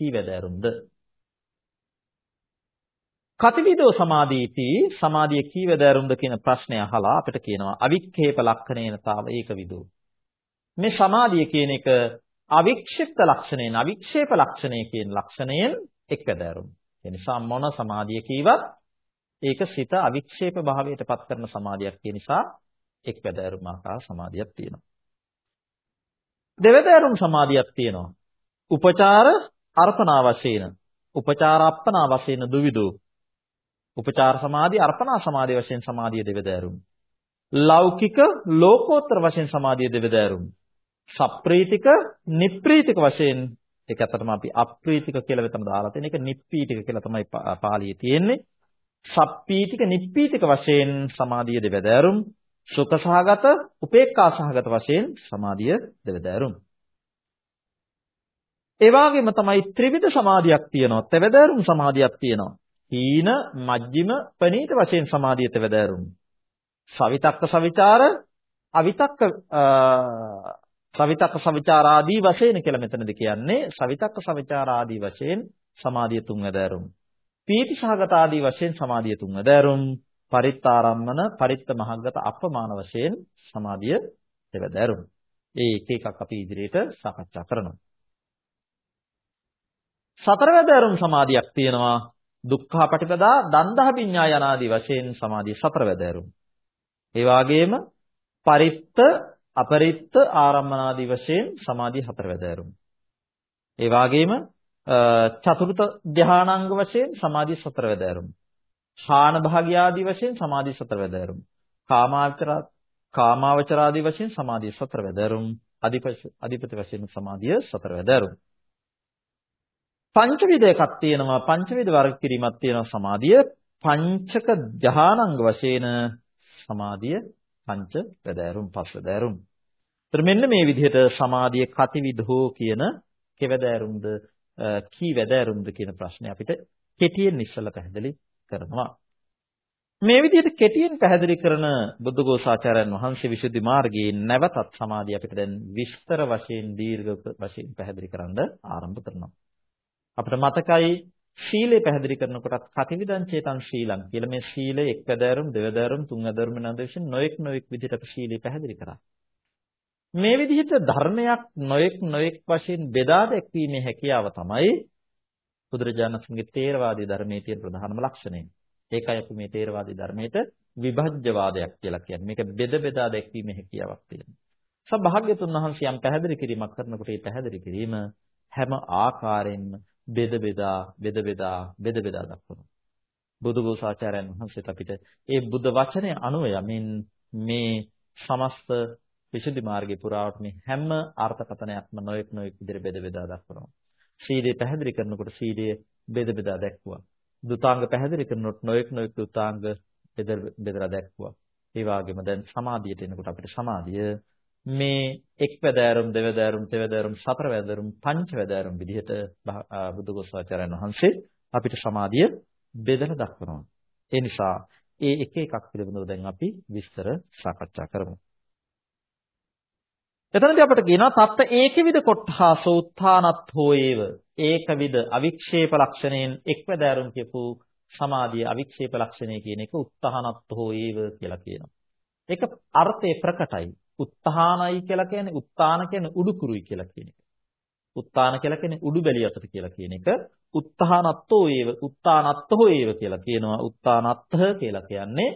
කීවැදෑරුම්ද කතිවිදෝ සමාධීති සමාධිය කීවැදෑරුම්ද කියන ප්‍රශ්නය අහලා අපිට කියනවා අවික්ඛේප ලක්ෂණේන තාව ඒකවිදෝ මේ සමාධිය කියන එක අවික්ෂිප්ත ලක්ෂණයෙන් අවික්ෂේප ලක්ෂණය කියන ලක්ෂණයෙන් එක්වැදෑරුම් ඒ නිසා මොන සමාධිය කීවත් ඒක සිත අවික්ෂේප භාවයට පත් කරන සමාධියක් කියන නිසා එක්වැදෑරුම් ආකාර සමාධියක් තියෙනවා. දෙවැදෑරුම් සමාධියක් තියෙනවා. උපචාර අර්පණා වශයෙන් උපචාර අප්පනා වශයෙන් දුවිදෝ උපචාර සමාධි අර්පණා සමාධි වශයෙන් සමාධිය දෙවදෑරුම්. ලෞකික ලෝකෝත්තර වශයෙන් සමාධිය දෙවදෑරුම්. සප්‍රීතික නිප්‍රීතික වශයෙන් ඒක අතරම අපි අප්‍රීතික කියලා වෙතම දාලා තියෙන එක නිප්පීතික කියලා තමයි පාළියේ තියෙන්නේ. සප්පීතික නිප්පීතික වශයෙන් සමාධිය දෙවදෑරුම්. සුඛ සහගත උපේක්ඛා සහගත වශයෙන් සමාධිය දෙවදෑරුම්. ඒ වගේම තමයි ත්‍රිවිධ සමාධියක් තියෙනවා. තෙවදෑරුම් සමාධියක් තියෙනවා. හීන මජ්ජිම ප්‍රනීත වශයෙන් සමාධියට වැදෑරුම්. සවිතක්ක සවිචාර අවිතක්ක සවිතක්ක සවිචාර ආදී වශයෙන් කියලා මෙතනදී කියන්නේ සවිතක්ක සවිචාර ආදී වශයෙන් සමාධිය තුන් වැදෑරුම්. පීති සහගත ආදී වශයෙන් සමාධිය තුන් වැදෑරුම්. පරිත්තාරම්මන පරිත්ත මහග්ගත අප්‍රමාණ වශයෙන් සමාධිය දෙවදෑරුම්. ඒ එක එකක් අපි ඉදිරියට සාකච්ඡා කරනවා. සතර වැදෑරුම් සමාධියක් තියෙනවා දුක්ඛ පටිපදා දන්දහ විඤ්ඤා යනාදී වශයෙන් සමාධිය සතර වැදෑරුම්. ඒ වගේම පරිත්ත අපරිත්ත ආරම්මනාදී වශයෙන් සමාධිය හතර වැදෑරුම්. ඒ වගේම චතුර්ථ ධානාංග වශයෙන් සමාධිය සතර වැදෑරුම්. ශාන භාග්යාදී වශයෙන් සමාධිය සතර වැදෑරුම්. කාමාවචර කාමාවචරාදී වශයෙන් සමාධිය සතර වැදෑරුම්. අධිපති වශයෙන් සමාධිය සතර වැදෑරුම්. පංචවිධ එකක් තියෙනවා පංචවිධ වර්ග කිරීමක් තියෙනවා සමාධිය පංචක ධානාංග වශයෙන් සමාධිය පංච වැදෑරුම් පස් වැදෑරුම්. ඒතර මෙන්න මේ විදිහට සමාධිය කතිවිධෝ කියන කෙවැදෑරුම්ද කී වැදෑරුම්ද කියන ප්‍රශ්නේ අපිට කෙටියෙන් ඉස්සලා පැහැදිලි කරනවා. මේ විදිහට කෙටියෙන් පැහැදිලි කරන බුද්ධඝෝසාචාර්යයන් වහන්සේ විසුද්ධි මාර්ගයේ නැවතත් සමාධිය අපිට දැන් විස්තර වශයෙන් දීර්ඝ වශයෙන් පැහැදිලි කරන්න ආරම්භ කරනවා. අපිට මතකයි ශීලය පැහැදිලි කරනකොටත් කතිවිදං චේතං ශීලං කියලා මේ ශීලය එක් වැදෑරුම් දෙවැදෑරුම් තුන් වැදෑරුම් නන්දේශන් නොඑක් නොඑක් විදිහට අපි ශීලය පැහැදිලි කරා. මේ විදිහට ධර්මයක් නොඑක් නොඑක් වශයෙන් බෙදා දැක්වීමේ හැකියාව තමයි බුදුරජාණන්සේගේ තේරවාදී ධර්මයේ තියෙන ප්‍රධානම ලක්ෂණය. ඒකයි අපි මේ තේරවාදී ධර්මයට විභජ්‍යවාදයක් කියලා කියන්නේ. මේක බෙද බෙදා දැක්වීමේ හැකියාවක් තියෙනවා. සබ්භාග්‍යතුන් වහන්සේ යම් පැහැදිලි කිරීමක් කරනකොට ඒ පැහැදිලි කිරීම හැම ආකාරයෙන්ම බෙද බෙදා බෙද බෙදා බෙද බෙදා දක්වනවා. බුදුගෝසාචාර්යයන් වහන්සේත් අපිට ඒ බුද්ධ වචනය අනුව යමින් මේ සමස්ත විසුද්ධි මාර්ගයේ පුරාවට මේ හැම අර්ථකථනයක්ම නොඑක් නොඑක් විදිහට බෙද බෙදා දක්වනවා. සීලය පැහැදිලි කරනකොට සීලය බෙද බෙදා දැක්වුවා. දුතාංග පැහැදිලි කරනකොට නොඑක් නොඑක් දුතාංග බෙදලා දැක්වුවා. ඒ වගේම දැන් සමාධියට එනකොට අපිට සමාධිය මේ එක් වැදෑරුම් දෙවැදෑරුම් තෙවැදෑරුම් සතර වැදෑරුම් පංච වැදෑරුම් විදිහට බුදුගොස්වාචාර්යන් වහන්සේ අපිට සමාධිය බෙදලා දක්වනවා. ඒ නිසා ඒ එක එකක් පිළිබඳව දැන් අපි විස්තර සාකච්ඡා කරමු. එතනදී අපිට කියනවා තත්ත ඒකවිද කොට්ඨාස උත්ථානත් හෝයේව ඒකවිද අවික්ෂේප ලක්ෂණයෙන් එක්වැදෑරුම් කියපු සමාධිය අවික්ෂේප ලක්ෂණය කියන එක උත්ථානත් හෝයේව කියලා කියනවා. ඒක අර්ථය ප්‍රකටයි. උත්ථානයි කියලා කියන්නේ උත්තාන කියන්නේ උඩුකුරුයි කියලා කියන එක. උත්තාන කියලා කියන්නේ උඩු බැලිය අතට කියලා කියන එක. උත්තානත්තෝ ඒව උත්තානත්තෝ ඒව කියලා කියනවා. උත්තානත්ත කියලා කියන්නේ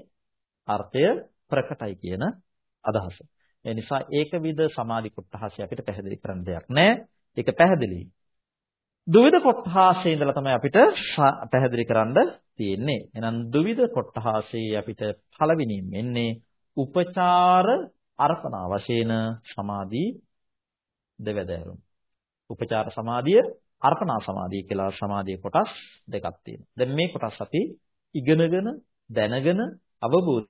අර්ථය ප්‍රකටයි කියන අදහස. ඒ නිසා ඒකවිද සමාධි කොටහසය අපිට පැහැදිලි කරන්න දෙයක් නැහැ. ඒක පැහැදිලි. ද්විධ කොටහසේ ඉඳලා තමයි අපිට පැහැදිලි කරන්න තියෙන්නේ. එහෙනම් ද්විධ කොටහසේ අපිට පළවෙනියෙන් එන්නේ උපචාර අර්පණා වශයෙන් සමාධි දෙවැදෑරුම්. උපචාර සමාධිය අර්පණා සමාධිය කියලා සමාධිය කොටස් දෙකක් තියෙනවා. දැන් මේ කොටස් අපි ඉගෙනගෙන දැනගෙන අවබෝධ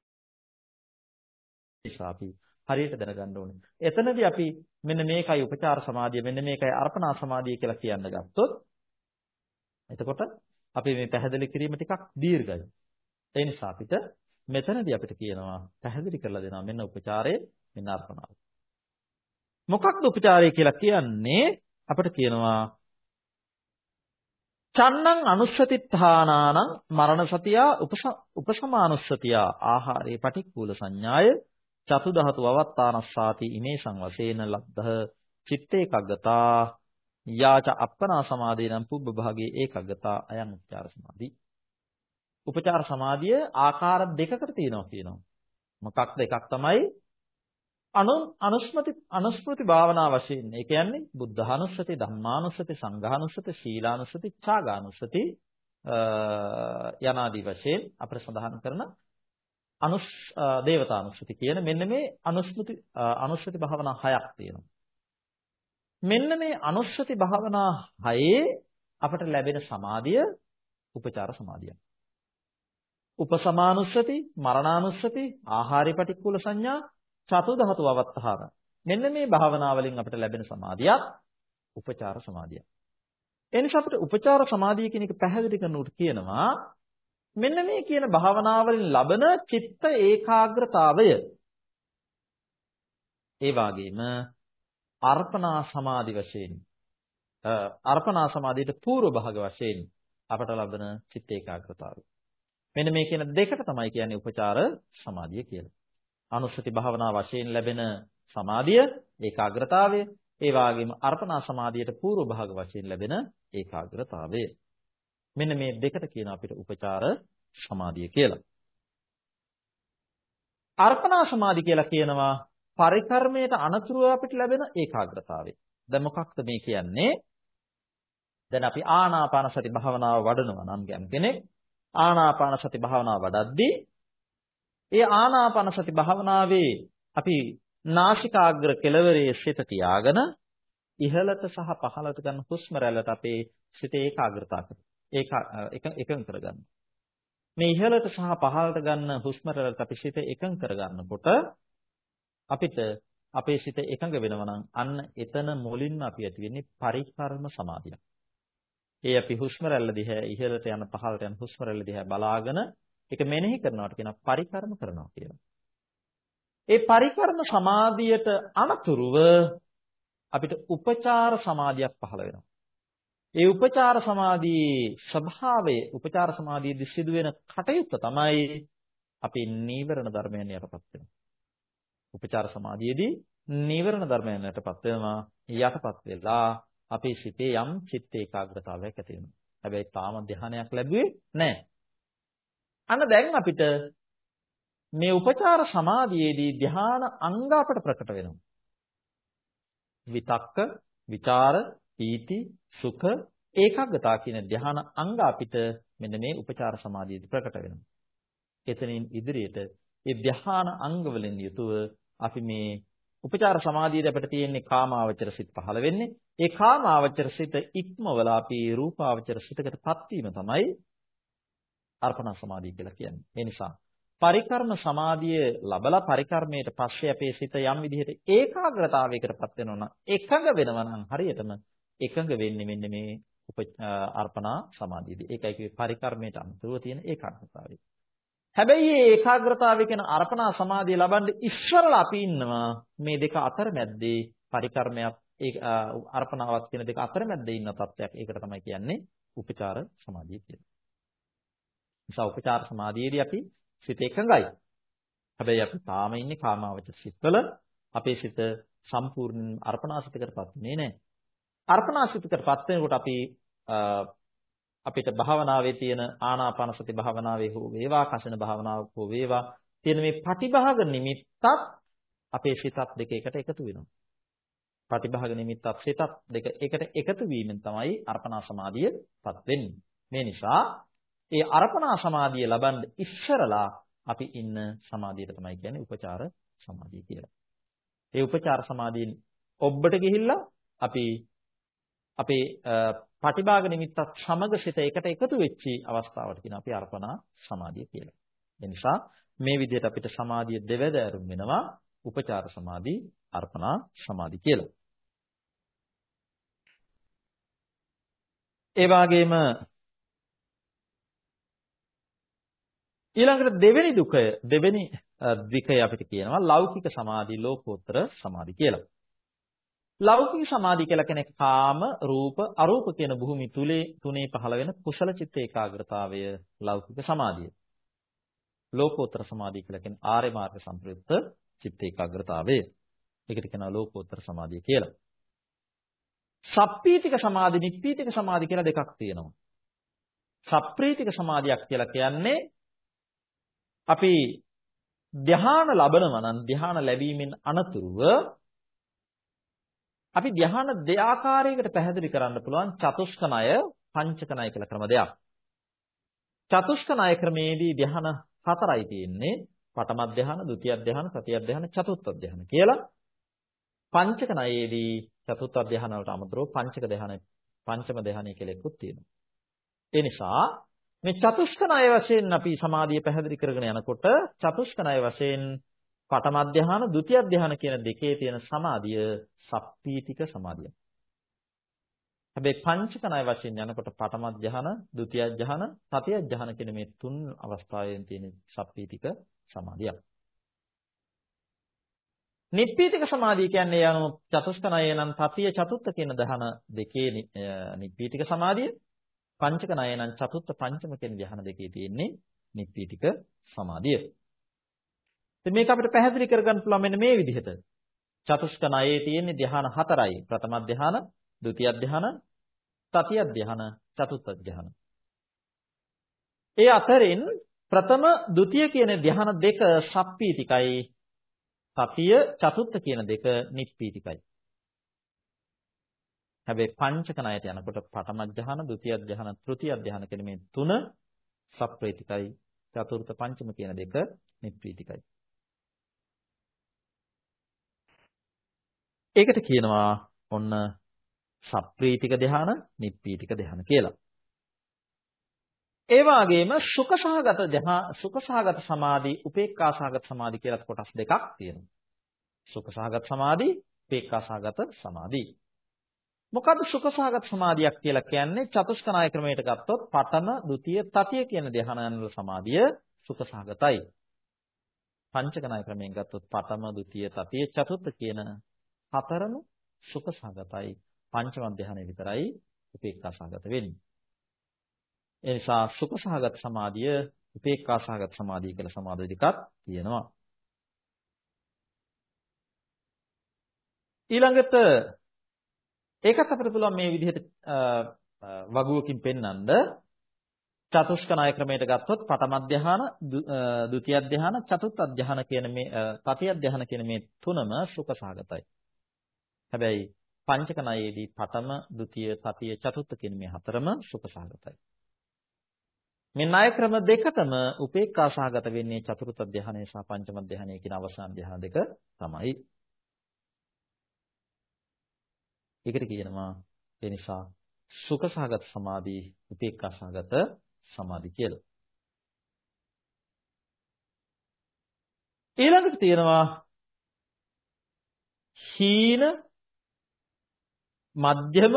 නිසා අපි හරියට දැනගන්න ඕනේ. එතනදී අපි මෙන්න මේකයි උපචාර සමාධිය මෙන්න මේකයි අර්පණා සමාධිය කියලා කියන්න ගත්තොත් එතකොට අපි මේ පැහැදිලි කිරීම ටිකක් දීර්ඝයි. ඒ නිසා අපිට මෙතනදී අපිට කියනවා පැහැදිලි කරලා දෙනවා මෙන්න උපචාරය මෙන්න අර්පණාව. මොකක්ද උපචාරය කියලා කියන්නේ අපිට කියනවා චන්නං අනුස්සතිත්ථානානං මරණ සතියා උපසමානුස්සතියා ආහාරේ පටික්කුල සංඥාය චතු ධාතු අවත්තානස්සාති ඉමේ සංවසේන ලබ්ධ චිත්තේ කග්ගතා යාච අප්පනා සමාදේනම් පුබ්බ භාගේ ඒකග්ගතා අයං උපචාර සමාධි උපචාර සමාධිය ආකාර දෙකකට තියෙනවා කියනවා මොකක්ද එකක් තමයි අනු අනුස්මති අනුස්මෘති භාවනා වශයෙන් ඒ කියන්නේ බුද්ධානුස්සති ධම්මානුස්සති සංඝානුස්සති ශීලානුස්සති ඡාගානුස්සති යනාදී වශයෙන් අපිට සඳහන් කරන අනුස් දේවතානුස්සති කියන මෙන්න මේ අනුස්මෘති අනුස්සති භාවනා හයක් තියෙනවා. මෙන්න මේ අනුස්සති භාවනා හයේ අපට ලැබෙන සමාධිය උපචාර සමාධියක්. උපසමානුස්සති, මරණානුස්සති, ආහාරපටික්කුල සංඥා, චතු ධාතු අවත්තහාර. මෙන්න මේ භාවනා වලින් අපිට ලැබෙන සමාධියක් උපචාර සමාධියක්. ඒ නිසා අපිට උපචාර සමාධිය කියන එක පැහැදිලි කරනකොට කියනවා මෙන්න මේ කියන භාවනා වලින් ලබන චිත්ත ඒකාග්‍රතාවය. ඒ වගේම අර්පණා සමාධි වශයෙන් අර්පණා සමාධියට පූර්ව භාග වශයෙන් අපට ලබන චිත්ත ඒකාග්‍රතාවය. මෙන්න මේ කියන දෙකට තමයි කියන්නේ උපචාර සමාධිය කියලා. අනුස්සති භාවනා වශයෙන් ලැබෙන සමාධිය ඒකාග්‍රතාවය ඒ වගේම අර්පණා සමාධියට పూర్ව භාග වශයෙන් ලැබෙන ඒකාග්‍රතාවය මෙන්න මේ දෙකට කියන අපිට උපචාර සමාධිය කියලා. අර්පණා සමාධි කියලා කියනවා පරිකර්මයට අනතුරුව අපිට ලැබෙන ඒකාග්‍රතාවය. දැන් මොකක්ද මේ කියන්නේ? දැන් අපි ආනාපාන සති භාවනාව වඩනවා නම් ගැම් කෙනෙක් ආනාපාන සති භාවනාව වඩද්දී ඒ ආනාපාන සති භාවනාවේ අපි නාසිකාග්‍ර කෙළවරේ සිත තියාගෙන ඉහළට සහ පහළට ගන්න හුස්ම රැල්ලට අපේ සිත ඒකාග්‍රතාවකට ඒක එකඟ කරගන්න. මේ ඉහළට සහ පහළට ගන්න හුස්ම රැල්ලට අපි සිත එකඟ කරගන්නකොට අපිට අපේ සිත එකඟ වෙනවා නම් අන්න එතන මුලින්ම අපි ඇති වෙන්නේ පරිකර්ම සමාධියක්. ඒ අපි හුස්ම රැල්ල දිහා ඉහළට යන පහළට යන හුස්ම රැල්ල දිහා බලාගෙන ඒක මෙනෙහි කරනවට කියනවා පරිකර්ම කරනවා කියලා. ඒ පරිකර්ම සමාධියට අනතුරුව අපිට උපචාර සමාධියක් පහළ වෙනවා. ඒ උපචාර සමාධියේ ස්වභාවය උපචාර සමාධියේදී සිදුවෙන කටයුත්ත තමයි අපි නීවරණ ධර්මයන් යටපත් වෙනවා. උපචාර සමාධියේදී නීවරණ ධර්මයන් යටපත් වෙනවා. යටපත් වෙලා අපේ සිතේ යම් චිත්ත ඒකාග්‍රතාවයක් ඇති වෙනවා. හැබැයි තාම ධ්‍යානයක් ලැබුවේ නැහැ. අන්න දැන් අපිට මේ උපචාර සමාධියේදී ධ්‍යාන අංග අපට ප්‍රකට වෙනවා. විතක්ක, ਵਿਚාර, පීති, සුඛ, ඒකාග්‍රතාව කියන ධ්‍යාන අංග අපිට මෙන්න මේ උපචාර සමාධියේදී ප්‍රකට වෙනවා. එතනින් ඉදිරියට මේ ධ්‍යාන අංග වලින් යුතුව අපි මේ උපචාර සමාධියේදී අපිට තියෙන්නේ කාමාවචර සිත් පහළ වෙන්නේ. ඒ කාමාවචර සිත ඉක්මවලා අපි රූපාවචර සිතකටපත් වීම තමයි අර්පණ සමාධිය කියලා කියන්නේ. ඒ නිසා පරිකර්ම සමාධිය ලබලා පරිකර්මයට පස්සේ අපේ සිත යම් විදිහට ඒකාග්‍රතාවයකටපත් වෙනවා නම් එකඟ වෙනවා නම් හරියටම එකඟ වෙන්නේ මෙන්න මේ උප අර්පණා සමාධියදී. ඒකයි කිව්වේ පරිකර්මයට අනුතුව තියෙන ඒකාග්‍රතාවය. හැබැයි මේ ඒකාග්‍රතාවය කියන අර්පණා සමාධිය ලබන්න ඉස්සරලා අපි ඉන්නවා මේ දෙක අතර මැද්දේ පරිකර්මයක් ඒ අර්පණාවක් කියන දෙක අතර මැද්දේ ඉන්න තත්ත්වයක්. ඒකට තමයි කියන්නේ උපචාර සමාධිය කියලා. නිසා උපචාර සමාධියේදී අපි සිත එකඟයි. හැබැයි අපි තාම ඉන්නේ කාමාවචර සිත්වල අපේ සිත සම්පූර්ණ අර්පණාසිතකටපත් වෙන්නේ නැහැ. අර්පණාසිතකටපත් වෙනකොට අපි අපිට භාවනාවේ තියෙන ආනාපාන සති භාවනාවේ හෝ වේවා කසින භාවනාවක් හෝ වේවා තියෙන මේ පටිභාග නිමිත්තත් අපේ සිතත් දෙක එකට එකතු වෙනවා. ප්‍රතිභාග නිමිත්තත් සිතත් දෙක එකට එකතු වීමෙන් තමයි අර්පණා සමාධියපත් වෙන්නේ. මේ නිසා ඒ අර්පණා සමාධිය ලබන්න ඉස්සරලා අපි ඉන්න සමාධියට තමයි කියන්නේ උපචාර සමාධිය කියලා. ඒ උපචාර සමාධියෙන් ඔබ්බට ගිහිල්ලා අපි අපේ පටිභාග නිමිත්තත් සමග සිත එකට එකතු වෙච්ච අවස්ථාවට කියන අපි අර්පණා සමාධිය කියලා. ඒ නිසා මේ විදිහට අපිට සමාධිය දෙවැදෑරුම් වෙනවා උපචාර සමාධි අර්පණා සමාධි කියලා. ඒ වගේම ඊළඟට දෙවෙනි දුකය දෙවෙනි ද්විකය අපිට කියනවා ලෞකික සමාධි ලෝකෝත්තර සමාධි කියලා. ලෞකික සමාධි කියලා කෙනෙක් කාම රූප අරූප කියන භූමි තුලේ තුනේ පහළ වෙන කුසල චිත්ත ඒකාග්‍රතාවය ලෞකික සමාධිය. ලෝකෝත්තර සමාධිය කියලා කියන්නේ ආර්ය මාර්ග සම්ප්‍රයුක්ත චිත්ත ඒකාග්‍රතාවය. ඒකට කියනවා ලෝකෝත්තර සමාධිය කියලා. සප්පීතික සමාධි, නිප්පීතික සමාධි කියලා දෙකක් තියෙනවා. සප්ප්‍රීතික සමාධියක් කියලා කියන්නේ අපි ධ්‍යාන ලබනවා නම් ධ්‍යාන ලැබීමෙන් අනතුරුව අපි ධ්‍යාන දෙආකාරයකට පැහැදිලි කරන්න පුළුවන් චතුස්ක ණය පංචක ණය කියලා ක්‍රම දෙකක්. චතුස්ක ණය ක්‍රමේදී ධ්‍යාන හතරයි තියෙන්නේ. පඨම ධ්‍යාන, ဒုတိ ය ධ්‍යාන, තතිය ධ්‍යාන, චතුර්ථ ධ්‍යාන කියලා. පංචක ණයේදී චතුර්ථ ධ්‍යාන වලට අමතරව පංචක ධ්‍යාන, පංචම ධ්‍යාන කියලා එකකුත් තියෙනවා. ඒ නිසා මේ චතුෂ්කණය වශයෙන් අපි සමාධිය පැහැදිලි කරගෙන යනකොට චතුෂ්කණය වශයෙන් පඨම ධ්‍යාන, ဒုတိ ය ධ්‍යාන කියන දෙකේ තියෙන සමාධිය සප්පීතික සමාධිය. හැබැයි පංචකණය වශයෙන් යනකොට පඨම ධ්‍යාන, ဒုတိ ය ධ්‍යාන, තතිය ධ්‍යාන කියන මේ තුන් අවස්ථාවෙන් තියෙන සප්පීතික සමාධියක්. නිප්පීතික සමාධිය කියන්නේ යනු චතුෂ්කණය නම් තතිය චතුත්ථ කියන ධ්‍යාන දෙකේ නිප්පීතික සමාධිය. පංචක ණය නම් චතුත්ථ පංචම කියන ධ්‍යාන දෙකේ තියෙන්නේ නිප්පීතික සමාධිය. ඉතින් මේක අපිට පැහැදිලි කරගන්න පුළුවන් මෙන්න මේ විදිහට. චතුෂ්ක ණයේ තියෙන්නේ ධ්‍යාන හතරයි. ප්‍රථම ධ්‍යාන, ဒုတိ ය ධ්‍යාන, තතිය ධ්‍යාන, චතුත්ථ ධ්‍යාන. ඒ අතරින් ප්‍රථම, ဒုတိ ය කියන ධ්‍යාන දෙක සප්පීතිකයි. තතිය, චතුත්ථ කියන දෙක නිප්පීතිකයි. හැබැයි පංචක ණයට යනකොට පඨම ධ්‍යාන, ဒုတိ ය ධ්‍යාන, තෘතිය ධ්‍යාන කියන මේ තුන සප්‍රේතිකයි. චතුර්ථ පංචම කියන දෙක නිප්පීතිකයි. ඒකට කියනවා ඔන්න සප්ප්‍රීතික ධ්‍යාන, නිප්පීතික ධ්‍යාන කියලා. ඒ වගේම සුඛ සහගත සුඛ සහගත සමාධි, උපේක්ඛා සහගත සමාධි කියලා කොටස් දෙකක් තියෙනවා. සුඛ සහගත සමාධි, උපේක්ඛා සහගත සමාධි. මොකද සුඛ සහගත සමාධියක් කියලා කියන්නේ චතුෂ්ක නාය ක්‍රමයට ගත්තොත් පඨම, ဒ ුතිය, තතිය කියන ධ්‍යානයන් වල සමාධිය සුඛ සහගතයි. පංචක නාය ක්‍රමයෙන් ගත්තොත් පඨම, ဒ ුතිය, තතිය, චතුර්ථ කියන හතරම සුඛ සහගතයි. පංචම ධ්‍යානෙ විතරයි උපේක්ඛා සහගත වෙන්නේ. ඒ නිසා සුඛ සහගත සමාධිය, උපේක්ඛා සහගත සමාධිය කියලා සමාධි දෙකක් තියෙනවා. ඊළඟට ඒකත් අපිට පුළුවන් මේ විදිහට වගුවකින් පෙන්වන්නද චතුෂ්ක ණය ක්‍රමයට ගත්තොත් පඨම ධ්‍යාන, ဒုတိ ය ධ්‍යාන, චතුර්ථ ධ්‍යාන කියන මේ තතිය ධ්‍යාන කියන මේ තුනම සුඛ සහගතයි. හැබැයි පංචක ණයේදී පඨම, ဒုတိ ය, තතිය, චතුර්ථ කියන මේ හතරම සුඛ සහගතයි. මේ ණය ක්‍රම දෙකතම උපේක්ඛා සහගත වෙන්නේ චතුර්ථ ධ්‍යානය සහ පංචම ධ්‍යානය කියන අවසාන ධ්‍යාන දෙක තමයි. ඒකට කියනවා ඒ නිසා සුඛ සහගත සමාධි, උපේක්ඛා සහගත සමාධි කියලා. ඊළඟට තියෙනවා හීන මධ්‍යම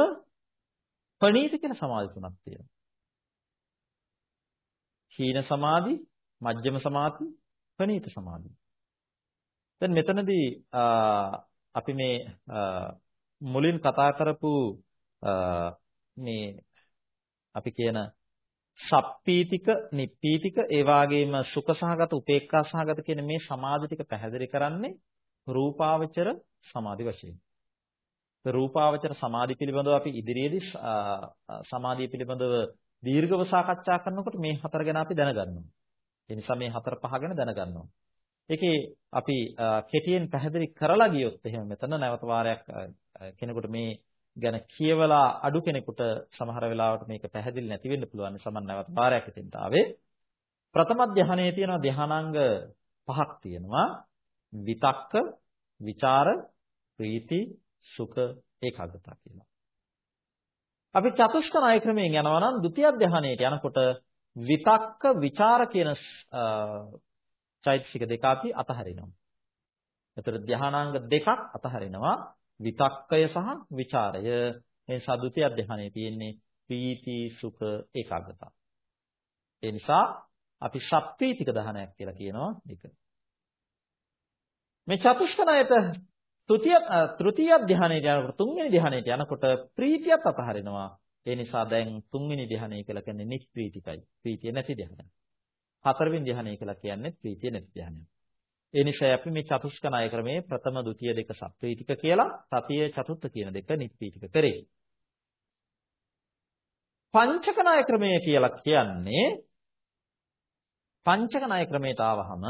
ප්‍රණීත කියන සමාධි තුනක් තියෙනවා. හීන සමාධි, මධ්‍යම සමාධි, ප්‍රණීත සමාධි. දැන් මෙතනදී අපි මේ මුලින් කතා කරපු මේ අපි කියන සප්පීතික, නිප්පීතික, ඒ වගේම සුඛ සහගත, උපේක්ඛා සහගත කියන මේ සමාධි ටික පැහැදිලි කරන්නේ රූපාවචර සමාධි වශයෙන්. රූපාවචර සමාධි පිළිබඳව අපි ඉදිරියේදී සමාධිය පිළිබඳව දීර්ඝව සාකච්ඡා කරනකොට මේ හතර ගැන අපි දැනගන්නවා. ඒ නිසා මේ හතර පහ ගැන දැනගන්නවා. ඒකේ අපි කෙටියෙන් පැහැදිලි කරලා ගියොත් එහෙම මෙතන නැවත වාරයක් කෙනෙකුට මේ ගැන කියවලා අඩු කෙනෙකුට සමහර වෙලාවට මේක පැහැදිලි නැති වෙන්න පුළුවන් නිසා මම නැවත වාරයක් හිතෙන්ට ආවේ. ප්‍රථම ධානයේ තියෙන ධානාංග පහක් තියෙනවා. විතක්ක, ਵਿਚාර, ප්‍රීති, සුඛ ඒකාග්‍රතාව කියලා. අපි චතුෂ්කනාය ක්‍රමයෙන් යනවා නම් ဒုတိ ය ධානයට යනකොට විතක්ක ਵਿਚාර කියන චෛතසික දෙක අපි අතහරිනවා. එතකොට ධානාංග දෙකක් අතහරිනවා විතක්කය සහ ਵਿਚාරය. මේ සදුතිය ධානයේ තියෙන්නේ ප්‍රීති සුඛ ඒකාග්‍රතාව. ඒ නිසා අපි සප්පීතික දහනයක් කියලා කියනවා දෙක. මේ චතුෂ්කණයට තෘතිය තෘතිය ධානයට යනකොට තුන්වෙනි ධානයට යනකොට ප්‍රීතියත් අතහරිනවා. ඒ නිසා දැන් තුන්වෙනි ධානය කියලා කියන්නේ නිෂ්ප්‍රීතිකයි. ප්‍රීතිය නැති ධානය. හතරවෙනි ධානය කියලා කියන්නේ ප්‍රීතිය නැති ධානය. ඒ නිසා අපි මේ චතුස්ක ණය ක්‍රමයේ ප්‍රථම ဒုတိ ය දෙක සප්‍රීතික කියලා තතිය චතුර්ථ කියන දෙක නිප්පීතික කරේ. පංචක ණය ක්‍රමය කියලා කියන්නේ පංචක ණය ක්‍රමයට ආවහම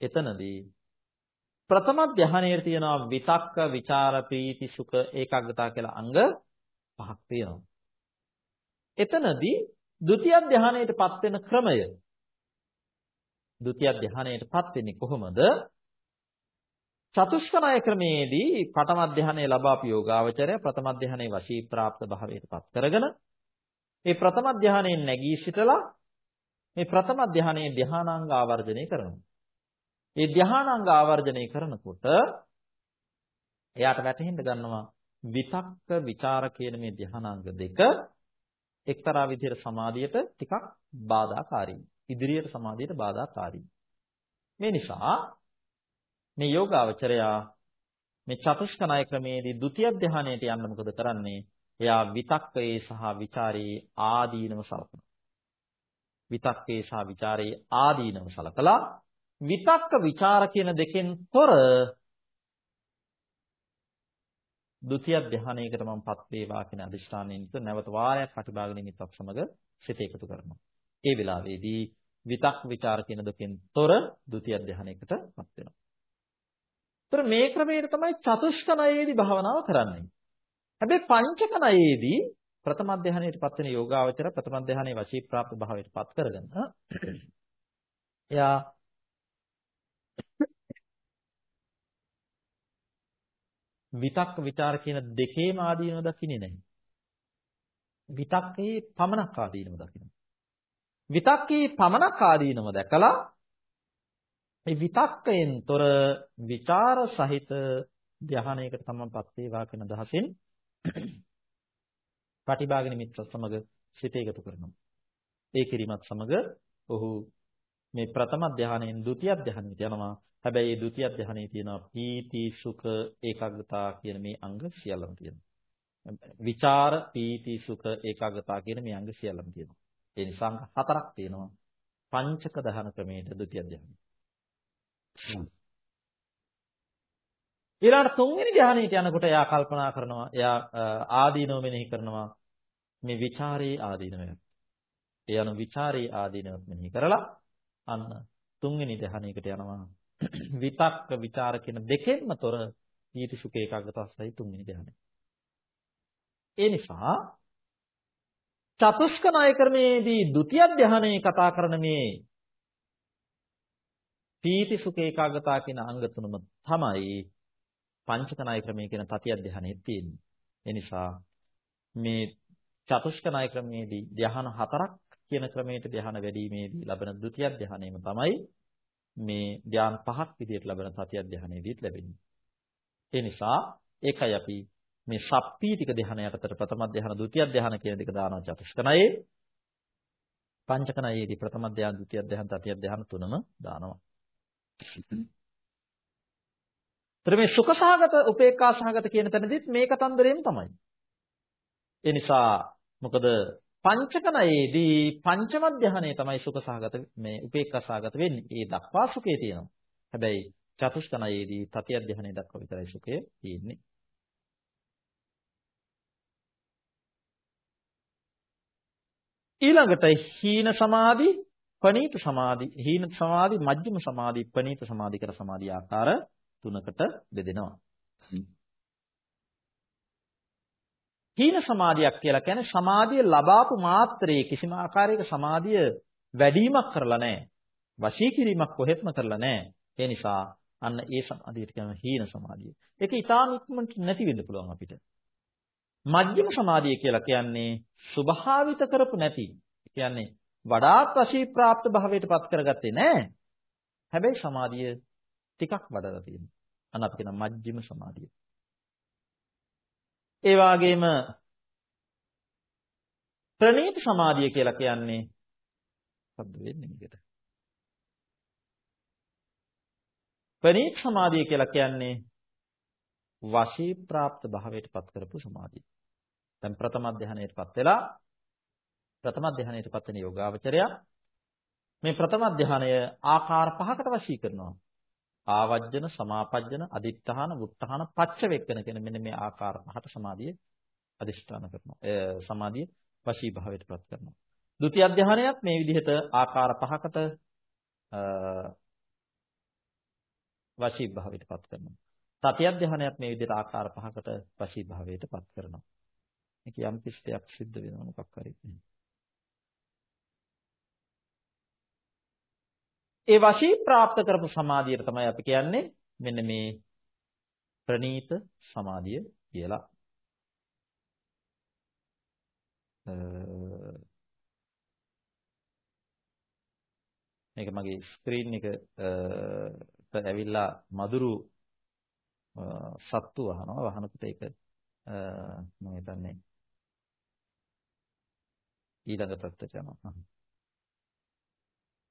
එතනදී ප්‍රථම ධානයේ තියෙනවා විතක්ක, ਵਿਚාර, ප්‍රීති, සුඛ, ඒකාග්‍රතාව කියලා අංග පහක් තියෙනවා. එතනදී ဒုတိ ය ධානයටපත් වෙන ක්‍රමය ဒုတိ ය ධානයටපත් වෙන්නේ කොහොමද? චතුෂ්කමය ක්‍රමයේදී පඨම ධානය ලබාපු යෝගාවචරය ප්‍රථම ධානයේ වශී ප්‍රාප්ත භාවයටපත් කරගෙන ඒ ප්‍රථම ධානයෙන් නැගී සිටලා මේ ප්‍රථම ධානයේ ධානාංග ආවර්ජනය කරනවා. මේ ධානාංග ආවර්ජනය කරනකොට එයාට වැටහෙන්න ගන්නවා විතක්ක ਵਿਚාර කියන මේ ධානාංග දෙක එක්තරා විදිහට සමාධියට ටිකක් බාධාකාරී. ඉදිරියට සමාධියට බාධාකාරී. මේ නිසා මේ යෝගාවචරයා මේ චතුෂ්ක ණය ක්‍රමේදී ဒုတိ ය ධානයට යන්න මොකද කරන්නේ? එයා විතක්කේ සහ ਵਿਚාරේ ආදීනව සලකනවා. විතක්කේ සහ ਵਿਚාරේ ආදීනව සලකලා විතක්ක ਵਿਚාර කියන දෙකෙන් තොර ဒုတိ ය ධානයකට මමපත් වේවා කියන අදිෂ්ඨානයෙන් යුතුව නැවත වාරයක් ප්‍රතිභාග නිමිත්තක් සමග සිත එකතු කරනවා. ඒ වෙලාවේදී විතක් ਵਿਚාර කියන දෙකෙන් තොර ဒုတိ ය ධානයකටපත් වෙනවා. ඒතර මේ ක්‍රමයට තමයි චතුෂ්කණයේදී භාවනාව කරන්නේ. හැබැයි පංචකණයේදී ප්‍රථම ධානයටපත් වෙන යෝගාවචර ප්‍රථම ධානයේ වශී ප්‍රාප්ත භාවයටපත් කරගන්න. එයා විතක්ක ਵਿਚාර කියන දෙකේම ආදීනව දකින්නේ නැහැ. විතක්කේ පමණක් ආදීනව දකිනවා. විතක්කේ පමණක් ආදීනව දැකලා මේ විතක්කයෙන් තොර ਵਿਚාර සහිත ධ්‍යානයකට තමන්පත් වේවා කියන අදහසින් ප්‍රතිභාග නිමිත්ත සමග සිත එකතු කරනවා. ඒ කිරීමත් සමග ඔහු මේ ප්‍රථම ධානයෙන් ဒုတိ ය ධානයට යනවා හැබැයි මේ ဒုတိ ය ධානයේ තියෙනවා පීති සුඛ ඒකාග්‍රතා කියන මේ අංග සියල්ලම තියෙනවා. විචාර පීති සුඛ ඒකාග්‍රතා කියන මේ අංග සියල්ලම තියෙනවා. ඒ නිසා හතරක් තියෙනවා. පංචක දහන ක්‍රමයට ဒုတိ ය ධානය. ඊළඟ තුන්වෙනි ධානයට යනකොට එයා කල්පනා කරනවා එයා ආදීනව මෙනෙහි කරනවා මේ ਵਿਚාරේ ආදීනවයක්. ඒ අනුව ਵਿਚාරේ ආදීනවත් මෙනෙහි කරලා අන්න තුන්වෙනි ධානයකට යනවා. විතක්ක ਵਿਚාර කියන දෙකෙන්ම තොර ඊටි සුඛ ඒකාග්‍රතාවසයි තුන්වෙනි ධ්‍යානය. ඒ නිසා චතුෂ්ක ණය ක්‍රමයේදී ဒုတိ ය ධ්‍යානයේ කතා කරන මේ පීති සුඛ ඒකාග්‍රතාව කියන අංග තුනම තමයි පංචක ණය ක්‍රමයේ කියන තතිය ධ්‍යානයේ තියෙන්නේ. ඒ නිසා මේ චතුෂ්ක ණය ක්‍රමයේදී ධ්‍යාන හතරක් කියන ක්‍රමයට ධ්‍යාන වැඩිීමේදී ලබන ဒုတိ ය ධ්‍යානයම තමයි මේ ධ්‍යාන පහක් විදිහට ලබන තති අධ්‍යයනයේදීත් ලැබෙන්නේ. ඒ නිසා ඒකයි අපි මේ සප්පීතික ධ්‍යාන යටතට ප්‍රථම ධ්‍යාන ဒုတိ ය ධ්‍යාන කියන දෙක දානවා චතුස්ක ණයේ. පංචක ණයේදී ප්‍රථම ධ්‍යාන ဒုတိ ය ධ්‍යාන තති අධ්‍යයන තුනම දානවා. ඒතර මේ සුඛසහගත උපේක්ඛා සහගත කියන තැනදිත් මේ කතන්දරේම තමයි. ඒ නිසා මොකද පංචකණයේදී පංචම ධානයේ තමයි සුඛසහගත මේ උපේක්ඛා සහගත වෙන්නේ. ඒ දක්වා සුඛේ තියෙනවා. හැබැයි චතුස්කණයේදී තතිය ධානයේ දක්වා විතරයි සුඛය තියෙන්නේ. ඊළඟට හීන සමාධි, පනීත සමාධි, හීන සමාධි, මජ්ක්‍ධිම සමාධි, පනීත සමාධි කියලා සමාධි ආකාර තුනකට බෙදෙනවා. හීන සමාධියක් කියලා කියන්නේ සමාධිය ලබාපු මාත්‍රයේ කිසිම ආකාරයක සමාධිය වැඩිවීමක් කරලා නැහැ. වශී කිරීමක් කොහෙත්ම කරලා නැහැ. ඒ නිසා අන්න ඒ සමාධියට කියන හීන සමාධිය. ඒක ඊටාම ඉක්මනට නැති වෙන්න පුළුවන් අපිට. මජ්ක්‍ධිම සමාධිය කියලා කියන්නේ ස්වභාවිත කරපු නැති. කියන්නේ වඩාත් වශී ප්‍රාප්ත භාවයට පත් කරගත්තේ නැහැ. හැබැයි සමාධිය ටිකක් වඩලා තියෙනවා. අන්න අපි කියන මජ්ක්‍ධිම සමාධිය. ඒ වගේම ප්‍රණීත සමාධිය කියලා කියන්නේ මොකද්ද වෙන්නේ මේකට? ප්‍රණීත සමාධිය කියලා කියන්නේ වශී ප්‍රාප්ත භාවයට පත් කරපු සමාධිය. දැන් ප්‍රථම ධානයටපත් වෙලා ප්‍රථම ධානයටපත් වෙන යෝගාවචරය මේ ප්‍රථම ධානය ආකාර පහකට වශී කරනවා. ආවජ්ජන, සමාපජ්ජන, අදිත්‍ථාන, වුත්තාන, පච්ච වෙක්කන කියන මෙන්න මේ ආකාර පහට සමාධිය අදිෂ්ඨාන කරනවා. ඒ සමාධිය වශී භාවයටපත් කරනවා. ဒုတိ ය ධානයත් මේ විදිහට ආකාර පහකට වශී භාවයටපත් කරනවා. තතිය ධානයත් මේ විදිහට ආකාර පහකට වශී භාවයටපත් කරනවා. මේක යම් කිසි දෙයක් සිද්ධ වෙනවා මොකක් හරි. ඒ වශී પ્રાપ્ત කරපු සමාධියට තමයි අපි කියන්නේ මෙන්න මේ ප්‍රනීත සමාධිය කියලා. මේක මගේ ස්ක්‍රීන් එකට ඇවිල්ලා මදුරු සත්තු වහනවා වහනකොට ඒක මම හිතන්නේ ඊළඟ තත්ත්වයට යනවා.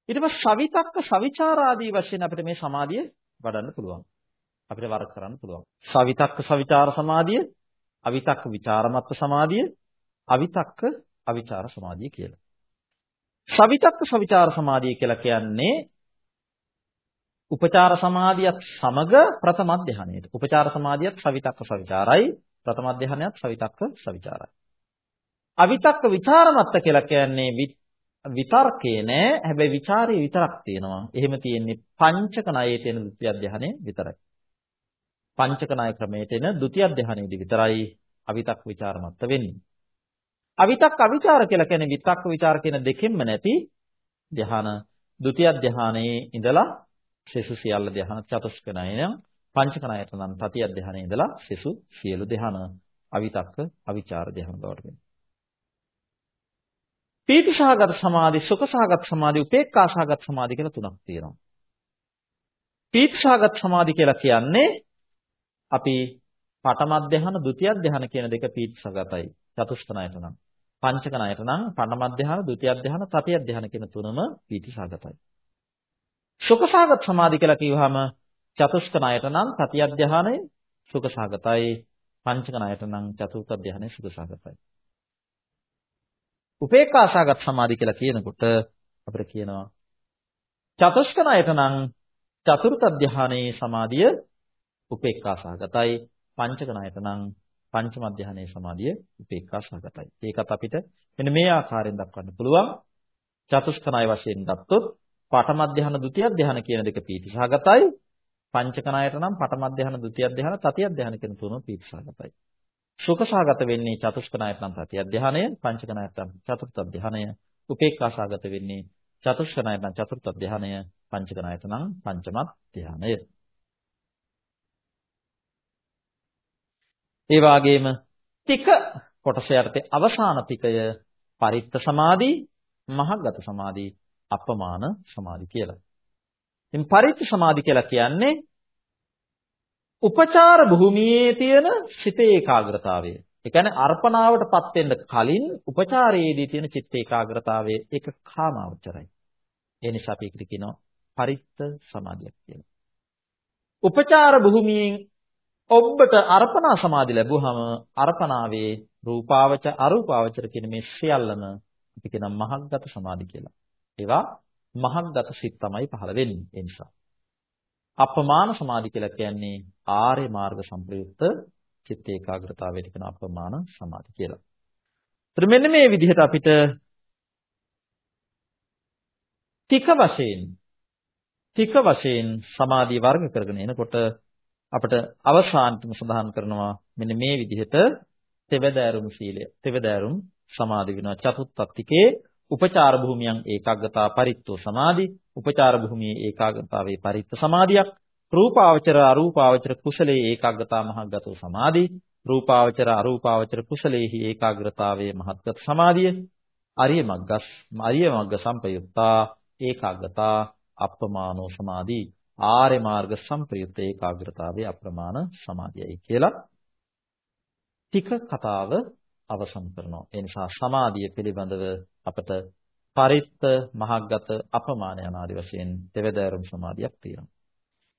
ඊට පස්සේ සවිතක්ක සවිචාරාදී වශයෙන් අපිට මේ සමාධිය වඩන්න පුළුවන්. අපිට වර්ක් කරන්න පුළුවන්. සවිතක්ක සවිචාර සමාධිය, අවිතක්ක විචාරමත්ත සමාධිය, අවිතක්ක අවිචාර සමාධිය කියලා. සවිතක්ක සවිචාර සමාධිය කියලා කියන්නේ උපචාර සමාධියත් සමග ප්‍රථම ධානයේට. උපචාර සමාධියත් සවිතක්ක සවිචාරයි, ප්‍රථම ධානයත් සවිතක්ක සවිචාරයි. අවිතක්ක විචාරමත්ත කියලා කියන්නේ විතර්කේ නෑ හැබැයි ਵਿਚාරේ විතරක් තියෙනවා. එහෙම තියෙන්නේ පංචක ණයේ තියෙන ဒုတိ ය ධානය විතරයි. පංචක ණය ක්‍රමයේ තියෙන ဒုတိ ය ධානයේදී විතරයි අවිතක් ਵਿਚාරමත් වෙන්නේ. අවිතක් අවිචාර කියලා කියන්නේ විතක් ਵਿਚාර කියන දෙකෙන්ම නැති ධාන ဒုတိ ය ධානයේ ඉඳලා ශේසු සියල්ල ධාන චතුෂ්ක ණය නම් පංචක ණයට නම් තතිය ධානයේ ඉඳලා ශේසු සියලු ධාන අවිතක් අවිචාර ධාන බවට වෙනවා. පීතිසහගත සමාධි, සුඛසහගත සමාධි, උපේක්ඛාසහගත සමාධි කියලා තුනක් තියෙනවා. පීතිසහගත සමාධි කියලා කියන්නේ අපි පඨම ධ්‍යාන, ဒုတိ ය ධ්‍යාන කියන දෙක පීතිසහගතයි. චතුස්ක ණයට නම්. පංචක ණයට නම් පඨම ධ්‍යාන, ဒုတိ ය ධ්‍යාන, තතිය ධ්‍යාන කියන තුනම පීතිසහගතයි. සුඛසහගත සමාධි කියලා කිව්වහම චතුස්ක ණයට නම් තතිය ධ්‍යානය සුඛසහගතයි. පංචක ණයට නම් චතුර්ථ ධ්‍යානය සුඛසහගතයි. උපේක්ඛාසගත සමාධි කියලා කියනකොට අපිට කියනවා චතුස්ක ණයට නම් චතුර්ථ ධානයේ සමාධිය උපේක්ඛාසගතයි පංචක ණයට නම් පංචම ධානයේ සමාධිය උපේක්ඛාසගතයි. ඒකත් අපිට මෙන්න මේ ආකාරයෙන් දක්වන්න පුළුවන්. චතුස්ක ණය වශයෙන් ගත්තොත් පඨම ධාන ဒုတိ ය ධාන කියන දෙක පීතිසහගතයි. පංචක ණයට නම් පඨම ධාන ဒုတိ ය ධාන තතිය ධාන කියන තුනම පීතිසහගතයි. සුඛසහගත වෙන්නේ චතුස්කනායතන ප්‍රති අධ්‍යානය, පංචකනායතන චතුර්ථ අධ්‍යානය, උපේක්ඛාසහගත වෙන්නේ චතුස්කනායතන චතුර්ථ අධ්‍යානය, පංචකනායතන පංචම අධ්‍යානය. ඒ වගේම තික කොටස යටතේ අවසාන තිකය පරිත්ත සමාධි, මහග්ගත සමාධි, අපමාන සමාධි කියලා. ඉතින් පරිත්ත සමාධි කියලා කියන්නේ උපචාර භූමියේ තියෙන සිතේ ඒකාග්‍රතාවය. ඒ කියන්නේ අර්පණාවටපත් වෙන්න කලින් උපචාරයේදී තියෙන චිත්ත ඒකාග්‍රතාවය ඒක කාමාවචරයි. ඒ නිසා අපි ඒකට කියනවා පරිත්ත සමාධියක් කියලා. උපචාර භූමියෙන් ඔබට අර්පණා සමාධි ලැබුවහම අර්පණාවේ රූපාවච අරූපාවචර කියන මේ සියල්ලම අපි කියනවා මහග්ගත සමාධි කියලා. ඒවා මහග්ගත සිත් තමයි පහළ වෙන්නේ ඒ නිසා. අපමාන සමාධි කියලා කියන්නේ ආර්ය මාර්ග සම්ප්‍රයුක්ත චිත්ත ඒකාග්‍රතාවයට කියන අපමාන සමාධි කියලා. ඒත් මෙන්න මේ විදිහට අපිට ටික වශයෙන් ටික වශයෙන් සමාධිය වර්ග කරගෙන එනකොට අපිට අවසානටම සඳහන් කරනවා මෙන්න මේ විදිහට තෙවදෑරුම් සීලය තෙවදෑරුම් සමාධි වෙනවා චතුත්ත්‍ත්තිකේ උපචාර භූමියන් ඒකාග්‍රතා පරිත්තෝ සමාධි උපචාර භූමියේ ඒකාග්‍රතාවේ පරිත්ත සමාධියක්. රූපාවචර අරූපාවචර කුසලයේ ඒකාග්‍රතා මහග්ගතෝ සමාධි. රූපාවචර අරූපාවචර කුසලයේහි ඒකාග්‍රතාවයේ මහත්ගත සමාධිය. අරිය මග්ගස් අරිය මග්ග සම්පයුක්තා ඒකාග්‍රතා අප්‍රමාණෝ සමාධි. ආර්ය මාර්ග සම්ප්‍රයුක්ත ඒකාග්‍රතාවයේ අප්‍රමාණ සමාධියයි කියලා ටික කතාව අවසන් කරනවා. ඒ නිසා සමාධිය පිළිබඳව අපට පරිත්ත මහග්ගත අපමාන යන ආදි වශයෙන් දෙවදාරුම් සමාධියක් තියෙනවා.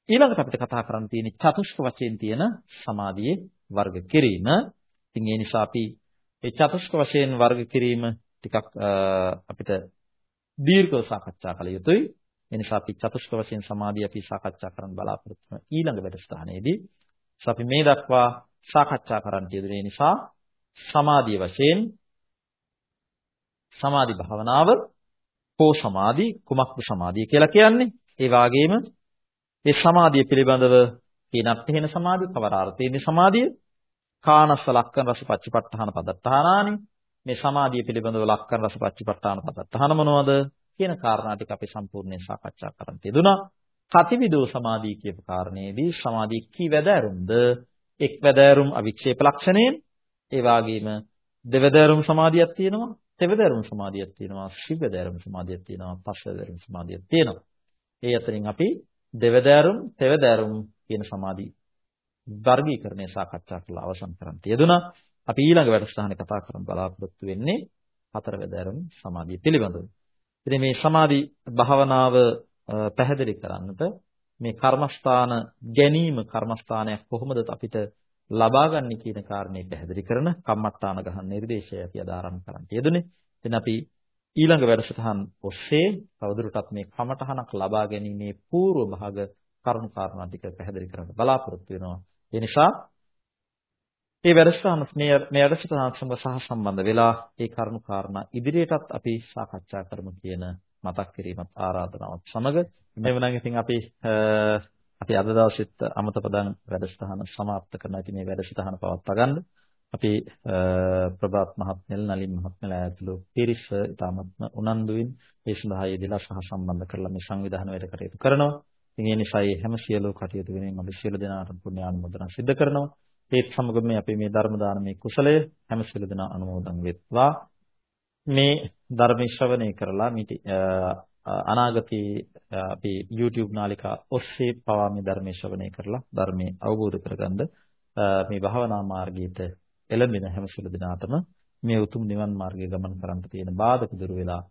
ඊළඟට අපිට කතා කරන්න තියෙන්නේ චතුෂ්ක වශයෙන් තියෙන සමාධියේ වර්ග කිරීම. ඉතින් ඒ නිසා අපි මේ චතුෂ්ක වශයෙන් වර්ග කිරීම ටිකක් අපිට දීර්ඝව සාකච්ඡා කළ යුතුයි. ඒ නිසා අපි චතුෂ්ක වශයෙන් සමාධිය අපි සාකච්ඡා කරන්න බලාපොරොත්තු වෙන ඊළඟ වැඩසටහනේදී අපි මේ දක්වා සාකච්ඡා කරන්න යෙදුනේ නිසා සමාධිය වශයෙන් සමාධි භාවනාව කෝ සමාධි කුමක්ද සමාධිය කියලා කියන්නේ? ඒ වාගේම ඒ සමාධිය පිළිබඳව කීනත් එහෙන සමාධිය කවර අර්ථයේ සමාධිය? කානස්ස ලක්කන රස පච්චපට්ඨාන පදත්තානානි මේ සමාධිය පිළිබඳව ලක්කන රස පච්චපට්ඨාන පදත්තාන මොනවද? කියන කාරණා ටික අපි සම්පූර්ණයෙන් සාකච්ඡා කරන්න තියදුනා කතිවිදෝ සමාධිය කියපු කාරණේදී සමාධිය කී වැදෑරුම්ද එක් වැදෑරුම් අවික්ෂේප ලක්ෂණයෙන්. ඒ වගේම දෙවැදෑරුම් සමාධියක් තියෙනවා. තෙවැදෑරුම් සමාධියක් තියෙනවා ශිවැදෑරුම් සමාධියක් තියෙනවා පස්වැදෑරුම් සමාධියක් තියෙනවා. ඒ අතරින් අපි දෙවැදෑරුම් තෙවැදෑරුම් කියන සමාධි වර්ගීකරණය සාකච්ඡා කරලා අවසන් කරන්න තියදුනා. අපි ඊළඟ වැඩසටහනේ කතා කරන්න බලාපොරොත්තු වෙන්නේ හතරවැදෑරුම් සමාධිය පිළිබඳව. ඉතින් මේ සමාධි භාවනාව පැහැදිලි කරන්නට මේ කර්මස්ථාන ගැනීම කර්මස්ථානයක් කොහොමද අපිට ලබා ගන්න කියන කාරණේ පැහැදිලි කරන කම්මට්ටාන ගහන නිර්දේශය අපි අද ආරම්භ කරන්න යෙදුනේ. එතන අපි ඊළඟ වැඩසටහන් ඔස්සේ තවදුරටත් මේ කමටහනක් ලබා ගැනීමේ පූර්ව භාග කරුණු කාරණා ටික පැහැදිලි කරන්න බලාපොරොත්තු වෙනවා. ඒ නිසා මේ වැඩසටහන මේ මේ වැඩසටහන සමග සහ සම්බන්ධ වෙලා ඒ කරුණු කාරණා ඉදිරියටත් අපි සාකච්ඡා කරමු කියන මතක් කිරීමත් ආරාධනාවත් සමග මෙවනම් ඉතින් අපි අපි අද දවසෙත් අමතපදන් වැඩසටහන સમાપ્ત කරනවා. ඉතින් මේ වැඩසටහන පවත්වා ගන්න අපි ප්‍රභාත් මහත්මයල් නලින් මහත්මයල් ඇතුළු පිරිස ඉතාමත්ම උනන්දුවෙන් ඒ සඳහා යෙදලා සහ සම්බන්ධ කරලා මේ සංවිධානය වැඩ කටයුතු කරනවා. ඉතින් ඒ නිසා මේ හැම සියලු කටයුතු වෙනින් අපි සියලු දෙනාට පුණ්‍ය ආනුමෝදනා සිද්ධ කරනවා. ඒත් සමගම මේ අපි මේ ධර්ම දානමේ කුසලය හැම සියලු දෙනා අනුමෝදන් වෙත්වා. මේ ධර්ම ශ්‍රවණය කරලා මිට අනාගතයේ අපි YouTube නාලිකා ඔස්සේ පවා මේ ධර්ම ශ්‍රවණය කරලා ධර්මයේ අවබෝධ කරගන්න මේ භවනා මාර්ගයට එළඹෙන හැම සියලු දෙනාටම මේ උතුම් නිවන් මාර්ගයේ ගමන් කරන්න තියෙන බාධක දුර වෙලා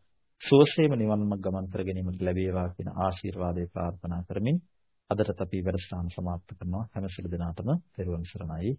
සුවසේම නිවන් මාර්ග ගමන් කර ගැනීමට ලැබේවා කියන ආශිර්වාදය ප්‍රාර්ථනා කරමින් අදටත් අපි වැඩසටහන සමාප්ත කරනවා. හැම සියලු දෙනාටම තෙරුවන් සරණයි.